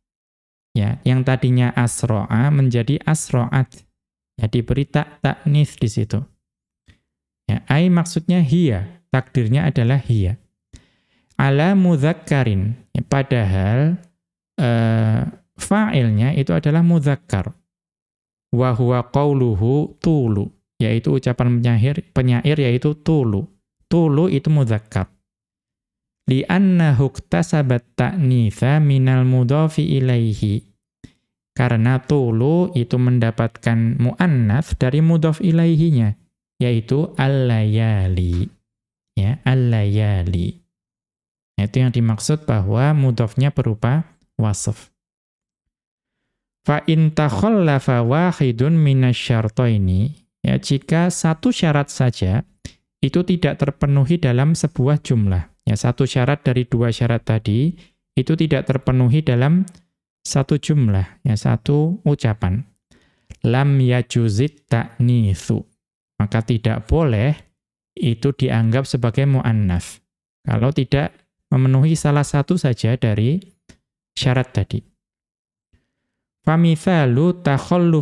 Ya, yang tadinya asro'a menjadi asro'at. Ya, diberi tak taknis di situ. Ya, ai maksudnya hiya, takdirnya adalah hiya. Ala mudhakkarin, ya, padahal uh, fa'ilnya itu adalah mudhakkar wa huwa qawluhu tulu, yaitu ucapan penyair, penyair yaitu tulu. Tulu itu mudzakkar. Li'anna huktasabat ta'nitha minal mudhafi ilaihi. Karena tulu itu mendapatkan mu'annats dari mudhaf ilaihinya, yaitu al-layali. Ya, al-layali. Itu yang dimaksud bahwa mudhafnya berupa wasf. Fa in takhallafa wahidun minasyartaini ya jika satu syarat saja itu tidak terpenuhi dalam sebuah jumlah. Ya satu syarat dari dua syarat tadi itu tidak terpenuhi dalam satu jumlah, ya satu ucapan. Lam yajuzit ta'nitsu. Maka tidak boleh itu dianggap sebagai muannats kalau tidak memenuhi salah satu saja dari syarat tadi. Famithalu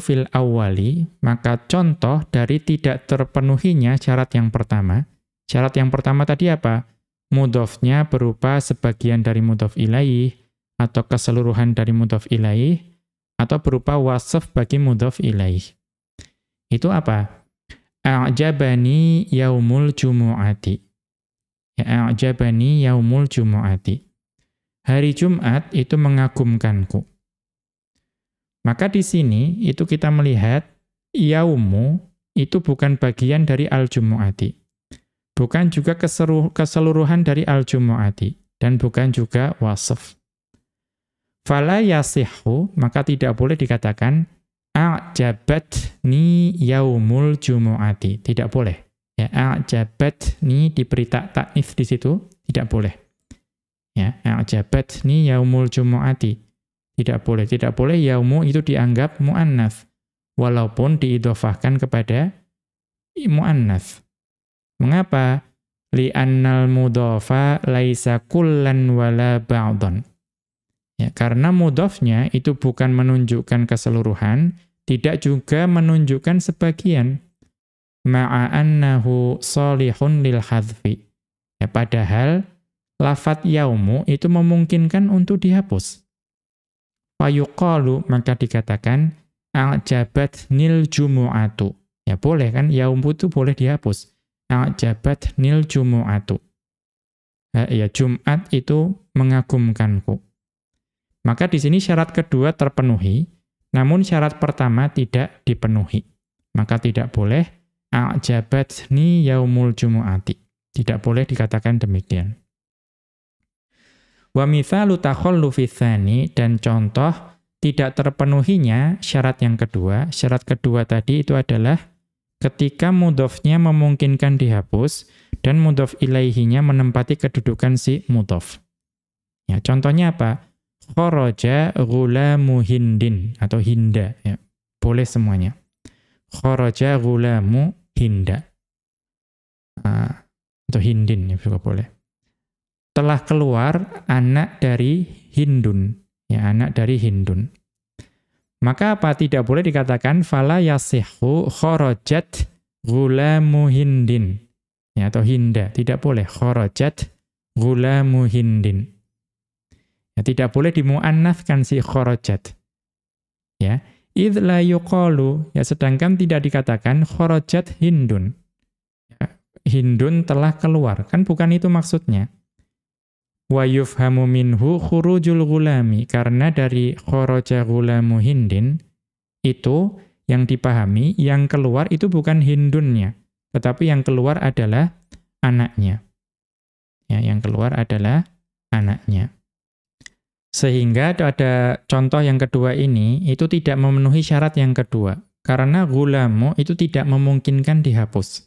fil awali, maka contoh dari tidak terpenuhinya syarat yang pertama. Syarat yang pertama tadi apa? Mudofnya berupa sebagian dari mudof ilaih, atau keseluruhan dari mudof ilaih, atau berupa wasaf bagi mudof ilaih. Itu apa? A'jabani yaumul jumu'ati. Ya, a'jabani yaumul jumu'ati. Hari Jumat itu mengagumkanku. Maka di sini itu kita melihat yaumu itu bukan bagian dari al-jumu'ati. Bukan juga keseluruhan dari al-jumu'ati. Dan bukan juga wasf. Fala yasihhu, maka tidak boleh dikatakan a'jabatni yaumul jumu'ati. Tidak boleh. Ya, a'jabatni diberi tak taknif di situ, tidak boleh. Ya, a'jabatni yaumul jumu'ati. Tidak boleh. Tidak boleh yaumu itu dianggap mu'annaf. Walaupun diidofahkan kepada mu'annaf. Mengapa? li'annal mudhafa laisa kullan wala ba'dhan. Ya, karena mudhafnya itu bukan menunjukkan keseluruhan, tidak juga menunjukkan sebagian. Ma'annahu salihun lil hadfi. Ya, padahal lafat yaumu itu memungkinkan untuk dihapus. Fayuqalu maka dikatakan a'jabat nil jumu'atu. Ya boleh kan, yaumu itu boleh dihapus. A'jabat nil jumu'atu. Ya, ya Jumat itu mengagumkanku. Maka di sini syarat kedua terpenuhi, namun syarat pertama tidak dipenuhi. Maka tidak boleh a'jabatni yaumul jumu'ati. Tidak boleh dikatakan demikian. Wa mithalu takhallufi dan contoh tidak terpenuhinya syarat yang kedua. Syarat kedua tadi itu adalah ketika mudhofnya memungkinkan dihapus dan mudhof ilaihinya menempati kedudukan si mudhof. Ya, contohnya apa? Kharaja ghulamu hindin atau hinda ya. Boleh semuanya. Kharaja ghulamu hinda. Uh, atau hindin ya juga boleh. Telah keluar anak dari Hindun. Ya, anak dari Hindun. Maka apa tidak boleh dikatakan fala yasihhu kharajat ghulamu hindin. Ya, atau hinda. Tidak boleh kharajat ghulamu hindin. Ya, tidak boleh dimuannafkan si kharajat. Ya, id la yuqalu, ya sedangkan tidak dikatakan kharajat hindun. Ya, hindun telah keluar, kan bukan itu maksudnya. Wa yufhamu minhu khurujul gulami, karena dari kharaja gulamu hindin itu yang dipahami, yang keluar itu bukan hindunnya, tetapi yang keluar adalah anaknya. Ya, yang keluar adalah anaknya. Sehingga ada contoh yang kedua ini, itu tidak memenuhi syarat yang kedua. Karena gulamu itu tidak memungkinkan dihapus.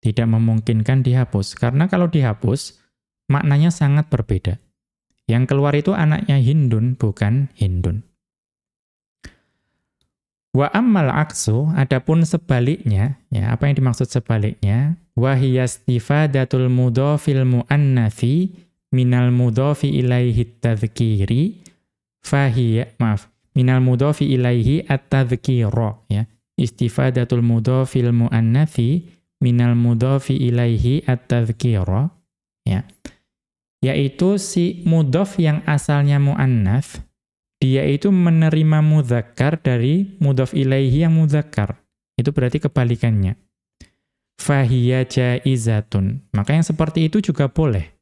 Tidak memungkinkan dihapus. Karena kalau dihapus, maknanya sangat berbeda. Yang keluar itu anaknya Hindun, bukan Hindun. Wa ammal aksu, adapun sebaliknya, ya apa yang dimaksud sebaliknya? Wahiyastifadatul mudhafil mu'annathi minal mudhafi ilaihi tadhkiri fahiya maaf minal mudhafi ilaihi at-tadhkira ya istifadatul mudhafil muannatsi minal mudhafi ilaihi at-tadhkira ya. Yaitu si mudhaf yang asalnya muannats dia itu menerima mudzakkar dari mudhaf ilaihi yang mudzakkar itu berarti kebalikannya. Fahiya jaizatun. Maka yang seperti itu juga boleh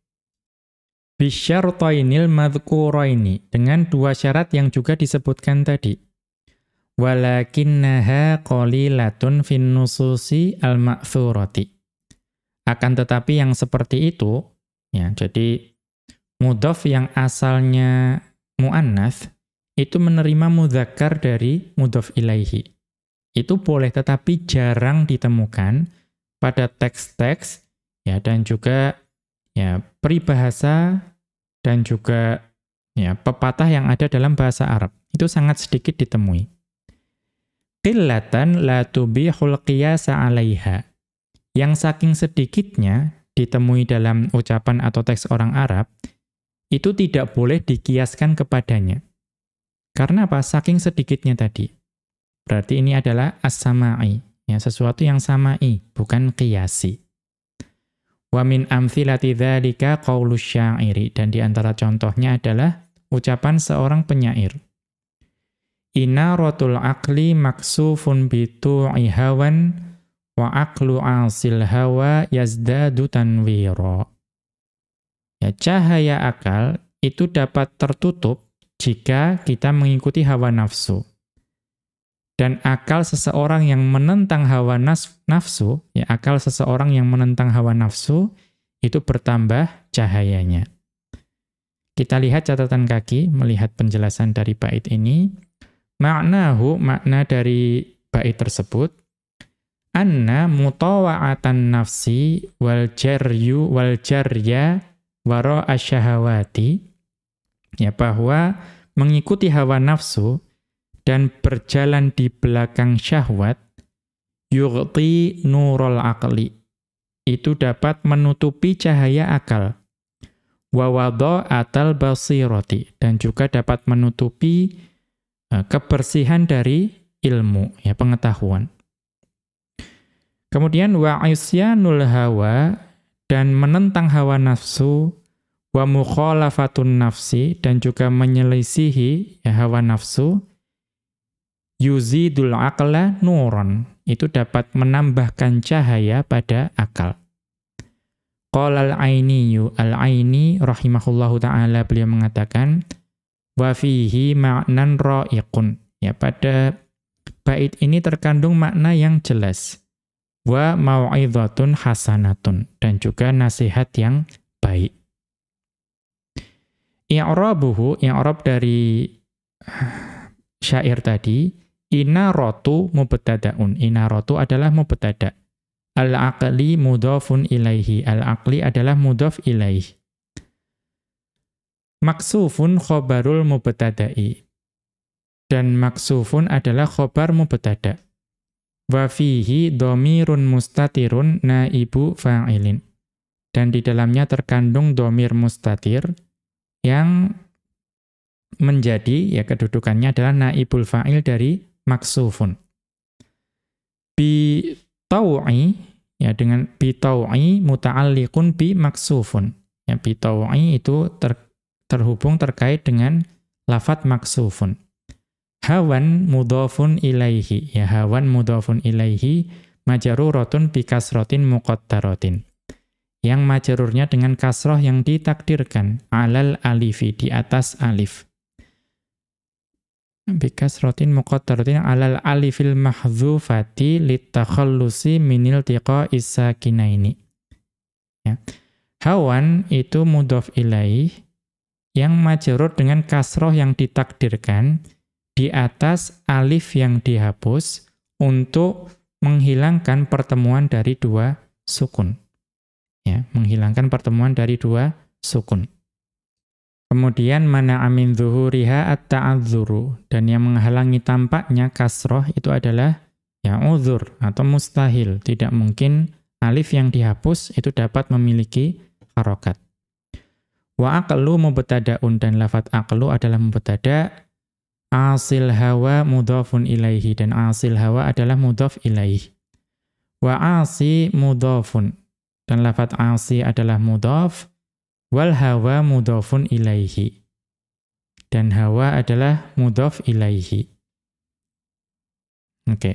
bisyartainil madhkuraini dengan dua syarat yang juga disebutkan tadi. Walakinnaha qalilatun fin nususi al-ma'thurati. Akan tetapi yang seperti itu ya, jadi mudhaf yang asalnya muannats itu menerima mudzakkar dari mudhaf ilaihi. Itu boleh tetapi jarang ditemukan pada teks-teks ya dan juga ya peribahasa dan juga ya pepatah yang ada dalam bahasa Arab. Itu sangat sedikit ditemui. Qillatan la tubihul qiyasa 'alaiha. Yang saking sedikitnya ditemui dalam ucapan atau teks orang Arab, itu tidak boleh dikiaskan kepadanya. Karena apa? Saking sedikitnya tadi. Berarti ini adalah as-sama'i, ya, sesuatu yang sama'i, bukan qiyasi. Wa min amthilati dzalika qaulus syairi dan di antara contohnya adalah ucapan seorang penyair. Inaratul aqli maksufun bitu'i hawan wa aqlu asil hawa yazdadu tanwira. Ya, cahaya akal itu dapat tertutup jika kita mengikuti hawa nafsu. Dan akal seseorang yang menentang hawa nafsu, ya akal seseorang yang menentang hawa nafsu, itu bertambah cahayanya. Kita lihat catatan kaki, melihat penjelasan dari bait ini. Maknahu, makna dari bait tersebut, anna mutawa'atan nafsi wal jaryu wal jarya waro asyahawati, ya bahwa mengikuti hawa nafsu, dan berjalan di belakang syahwat yughti nurul aqli itu dapat menutupi cahaya akal. Wa atal basirati dan juga dapat menutupi uh, kebersihan dari ilmu, ya pengetahuan. Kemudian wa isyanul hawa dan menentang hawa nafsu wa mukhalafatun nafsi dan juga menyelisihi ya, hawa nafsu yuzidul aqla nuron itu dapat menambahkan cahaya pada akal. Qala al-Ainiyu al-Aini rahimahullahu taala beliau mengatakan wa fihi ma'nan ra'iqun. Ya pada bait ini terkandung makna yang jelas. Wa mau'izatun hasanatun dan juga nasihat yang baik. I'rabuhu i'rab dari syair tadi Inaratu mubtada'un. Inaratu adalah mubtada'. Al-aqli mudhafun ilaihi. Al-aqli adalah mudhaf ilaihi. Maksufun khobarul mubtada'i. Dan maksufun adalah khobar mubtada'. Wa fihi domirun mustatirun naibu fa'ilin. Dan di dalamnya terkandung domir mustatir yang menjadi, ya kedudukannya adalah naibul fa'il dari maksufun. Bi tau'i ya dengan bi tau'i muta'alliqun bi maksufun. Ya bi tau'i itu ter, terhubung terkait dengan lafat maksufun. Hawan mudhafun ilaihi. Ya hawan mudhafun ilaihi majaruratun bi kasratin muqaddaratin. Yang majarurnya dengan kasroh yang ditakdirkan alal alifi di atas alif bikas rotin muqaddaratin alal alifil mahdzufati litakhallusi minil tiqa isakinaini. Ya. Hawan itu mudhof ilaih yang majrur dengan kasroh yang ditakdirkan di atas alif yang dihapus untuk menghilangkan pertemuan dari dua sukun. Ya, menghilangkan pertemuan dari dua sukun. Kemudian mana amin zuhuriha at-ta'adzuru dan yang menghalangi tampaknya kasroh itu adalah ya uzur atau mustahil, tidak mungkin alif yang dihapus itu dapat memiliki harokat. Wa aqlu mubtada'un dan lafat aqlu adalah mubtada' asil hawa mudhafun ilaihi dan asil hawa adalah mudhaf ilaihi. Wa asi mudhafun dan lafat asi adalah mudhaf Wal hawa mudhafun ilaihi. Dan hawa adalah mudhaf ilaihi. Oke. Okay.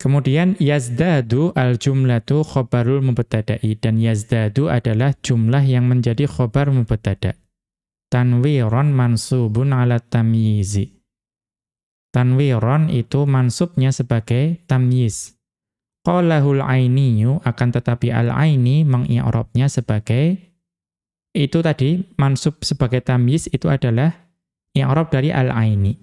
Kemudian yazdadu al-jumlatu khobarul mubtada'i. Dan yazdadu adalah jumlah yang menjadi khobar mubtada'. Tanwiron mansubun ala tamyizi. Tanwiron itu mansubnya sebagai tamyiz. Qalahul ainiyu akan tetapi al-aini mengi'rabnya sebagai itu tadi mansub sebagai tamyiz itu adalah i'rab dari al-aini.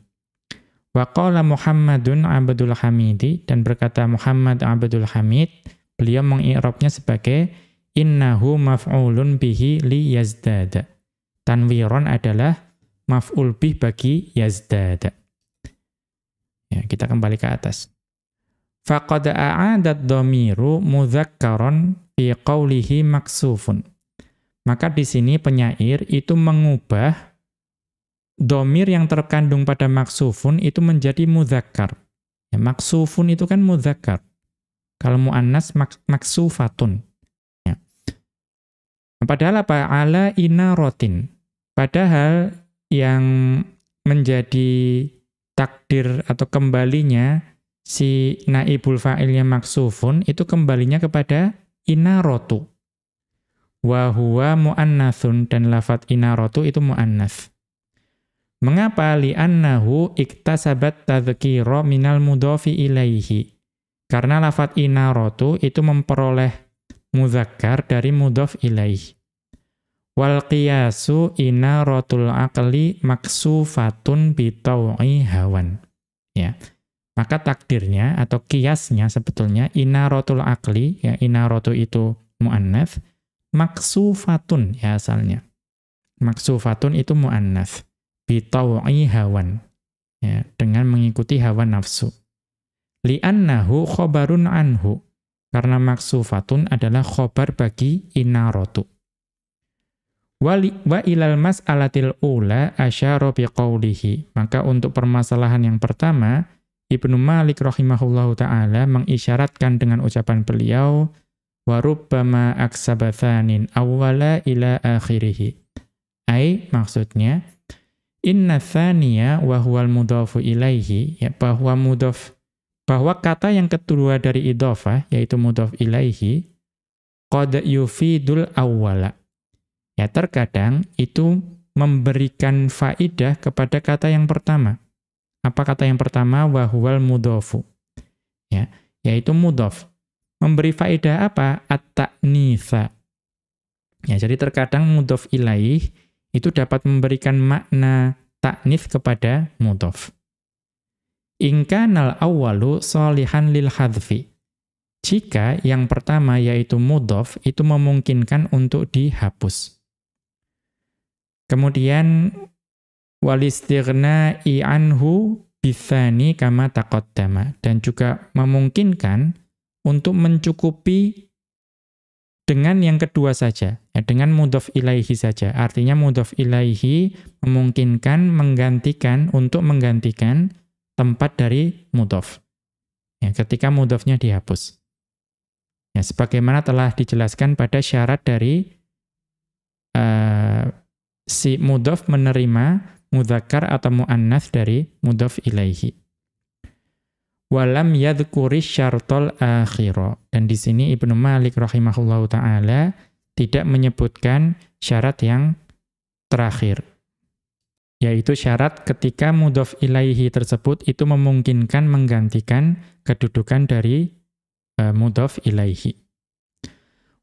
Wa qala Muhammadun Abdul Hamidi dan berkata Muhammad Abdul Hamid, beliau mengi'rabnya sebagai innahu maf'ulun bihi li yazdada. Tanwiron adalah maf'ul bih bagi yazdada. Ya, kita kembali ke atas. Faqad a'adat dhamiru mudzakkaran fi qawlihi maksufun. Maka di sini penyair itu mengubah domir yang terkandung pada maksufun itu menjadi mudhakar. Ya, maksufun itu kan mudhakar. Kalau mu'annas mak maksufatun. Ya. Padahal apa? Ala inarotin. Padahal yang menjadi takdir atau kembalinya si naibul fa'ilnya maksufun itu kembalinya kepada inarotu wa huwa muannatsun dan lafat inaratu itu muannas. Mengapa li'annahu iktasabat tadhkira minal mudhafi ilaihi? Karena lafat inaratu itu memperoleh muzakkar dari mudhaf ilaihi. Wal qiyasu inaratul aqli maksufatun bitau'i hawan. Ya. Maka takdirnya atau kiasnya sebetulnya inaratul aqli ya inaratu itu muannats maksufatun ya asalnya. Maksufatun itu mu'annath. Bitaw'i hawan. Ya, dengan mengikuti hawa nafsu. Li'annahu khobarun anhu. Karena maksufatun adalah khobar bagi inarotu. Wa ilal mas'alatil ula asyara biqaulihi. Maka untuk permasalahan yang pertama, Ibnu Malik rahimahullahu taala mengisyaratkan dengan ucapan beliau wa rubbama aksabathanin awwala ila akhirih. Ai maksudnya inna thaniya wa mudhafu ilaihi ya bahwa mudhaf bahwa kata yang kedua dari idhofah yaitu mudhaf ilaihi qad yufidul awwala. Ya terkadang itu memberikan faidah kepada kata yang pertama. Apa kata yang pertama? Wa huwal mudhafu. Ya yaitu mudhaf memberi faidah apa at-ta'nitsa ya jadi terkadang mudhaf ilaih itu dapat memberikan makna taknif kepada mudhaf Ingkanal awwalu solihan lil hadfi. Jika yang pertama yaitu mudhof itu memungkinkan untuk dihapus. Kemudian walistighna anhu bithani kama taqaddama dan juga memungkinkan untuk mencukupi dengan yang kedua saja, ya, dengan mudhof ilaihi saja. Artinya mudhof ilaihi memungkinkan menggantikan untuk menggantikan tempat dari mudhof. Ya, ketika mudhofnya dihapus. Ya, sebagaimana telah dijelaskan pada syarat dari uh, si mudhof menerima mudzakkar atau muannas dari mudhof ilaihi. Walam yadhkuri syartol akhira. Dan di sini Ibnu Malik rahimahullahu taala tidak menyebutkan syarat yang terakhir yaitu syarat ketika mudhof ilaihi tersebut itu memungkinkan menggantikan kedudukan dari uh, mudhof ilaihi.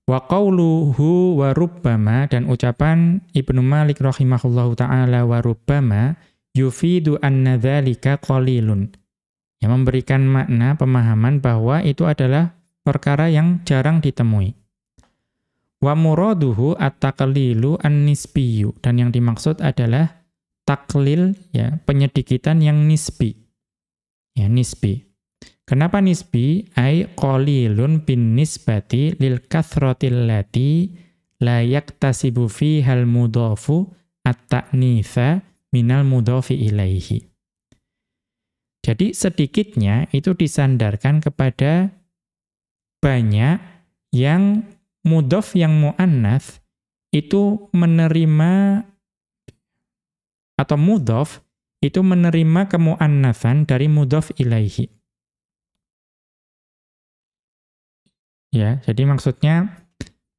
Wa qawluhu wa rubbama dan ucapan Ibnu Malik rahimahullahu taala wa rubbama yufidu anna dzalika qalilun. Yang memberikan makna pemahaman bahwa itu adalah perkara yang jarang ditemui. Wa muraduhu at-taqlilu an-nisbiyyu dan yang dimaksud adalah taklil ya penyedikitan yang nisbi. Ya nisbi. Kenapa nisbi? Ai qalilun bin nisbati lil kathratil lati la yaktasibu hal mudhafu at-ta'nitsa minal mudhafi ilaihi jadi sedikitnya itu disandarkan kepada banyak yang mudhaf yang muannats itu menerima atau mudhof itu menerima kemuannatsan dari mudhof ilaihi. Ya, jadi maksudnya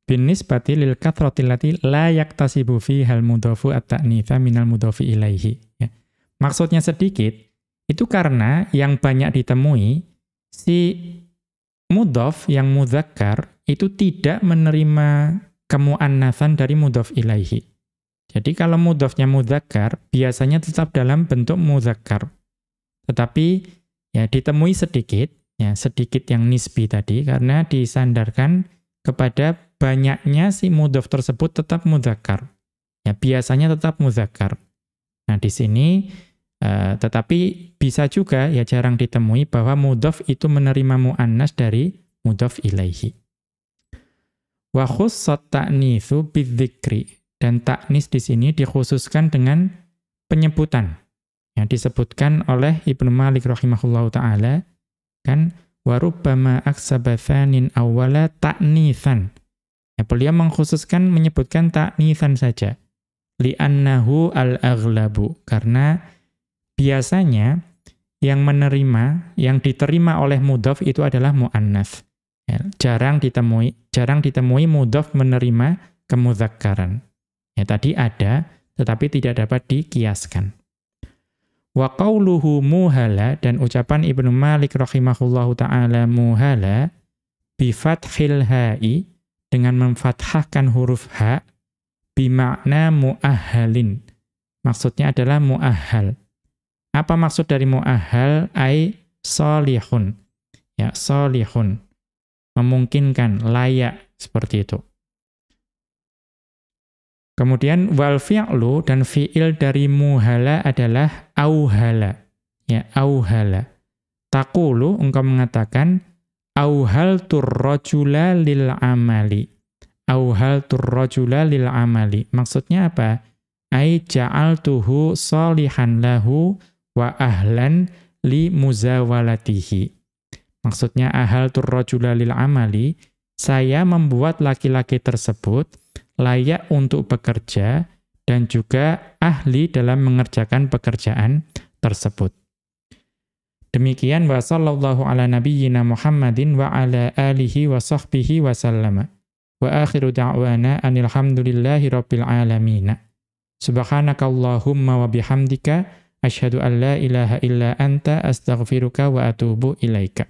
binisbati lil kathratil lati la yaktasibu hal mudhofu at-ta'nitsa minal mudhofi ilaihi. Ya. Maksudnya sedikit itu karena yang banyak ditemui si mudhof yang mudzakkar itu tidak menerima kemuannatsan dari mudhof ilaihi. Jadi kalau mudhafnya mudzakkar, biasanya tetap dalam bentuk mudzakkar. Tetapi ya ditemui sedikit, ya sedikit yang nisbi tadi karena disandarkan kepada banyaknya si mudhaf tersebut tetap mudzakkar. Ya biasanya tetap mudzakkar. Nah, di sini uh, tetapi bisa juga ya jarang ditemui bahwa mudhaf itu menerima muannas dari mudhaf ilaihi. Wa ta'nitsu dan taknis di sini dikhususkan dengan penyebutan. Yang disebutkan oleh Ibnu Malik rahimahullahu taala kan warubbama aksabathanin awwala ta'nitsan. Ya, beliau mengkhususkan menyebutkan ta'nitsan saja. Li'annahu al-aghlabu karena biasanya yang menerima, yang diterima oleh mudhaf itu adalah muannas. Ya, jarang ditemui jarang ditemui mudhaf menerima kemuzakkaran. Ya tadi ada tetapi tidak dapat dikiaskan. Wa qauluhu muhala dan ucapan Ibnu Malik rahimahullahu taala muhala bi fathil ha'i dengan memfathahkan huruf ha bimakna muahhalin. Maksudnya adalah muahhal. Apa maksud dari muahhal? Ai solihun. Ya, solihun. Memungkinkan, layak seperti itu. Kemudian wal fi'lu dan fi'il dari muhala adalah auhala. Ya, auhala. Taqulu engkau mengatakan auhal turrajula lil amali. Auhal turrajula lil amali. Maksudnya apa? Ai ja'altuhu salihan lahu wa ahlan li muzawalatihi. Maksudnya ahal turrajula lil amali, saya membuat laki-laki tersebut layak untuk bekerja dan juga ahli dalam mengerjakan pekerjaan tersebut. Demikian wa sallallahu ala nabiyyina Muhammadin wa ala alihi wa sahbihi wa sallama. Wa akhiru da'wana anil hamdulillahi rabbil alamin. Subhanakallahumma wa bihamdika asyhadu an la ilaha illa anta astaghfiruka wa atubu ilaika.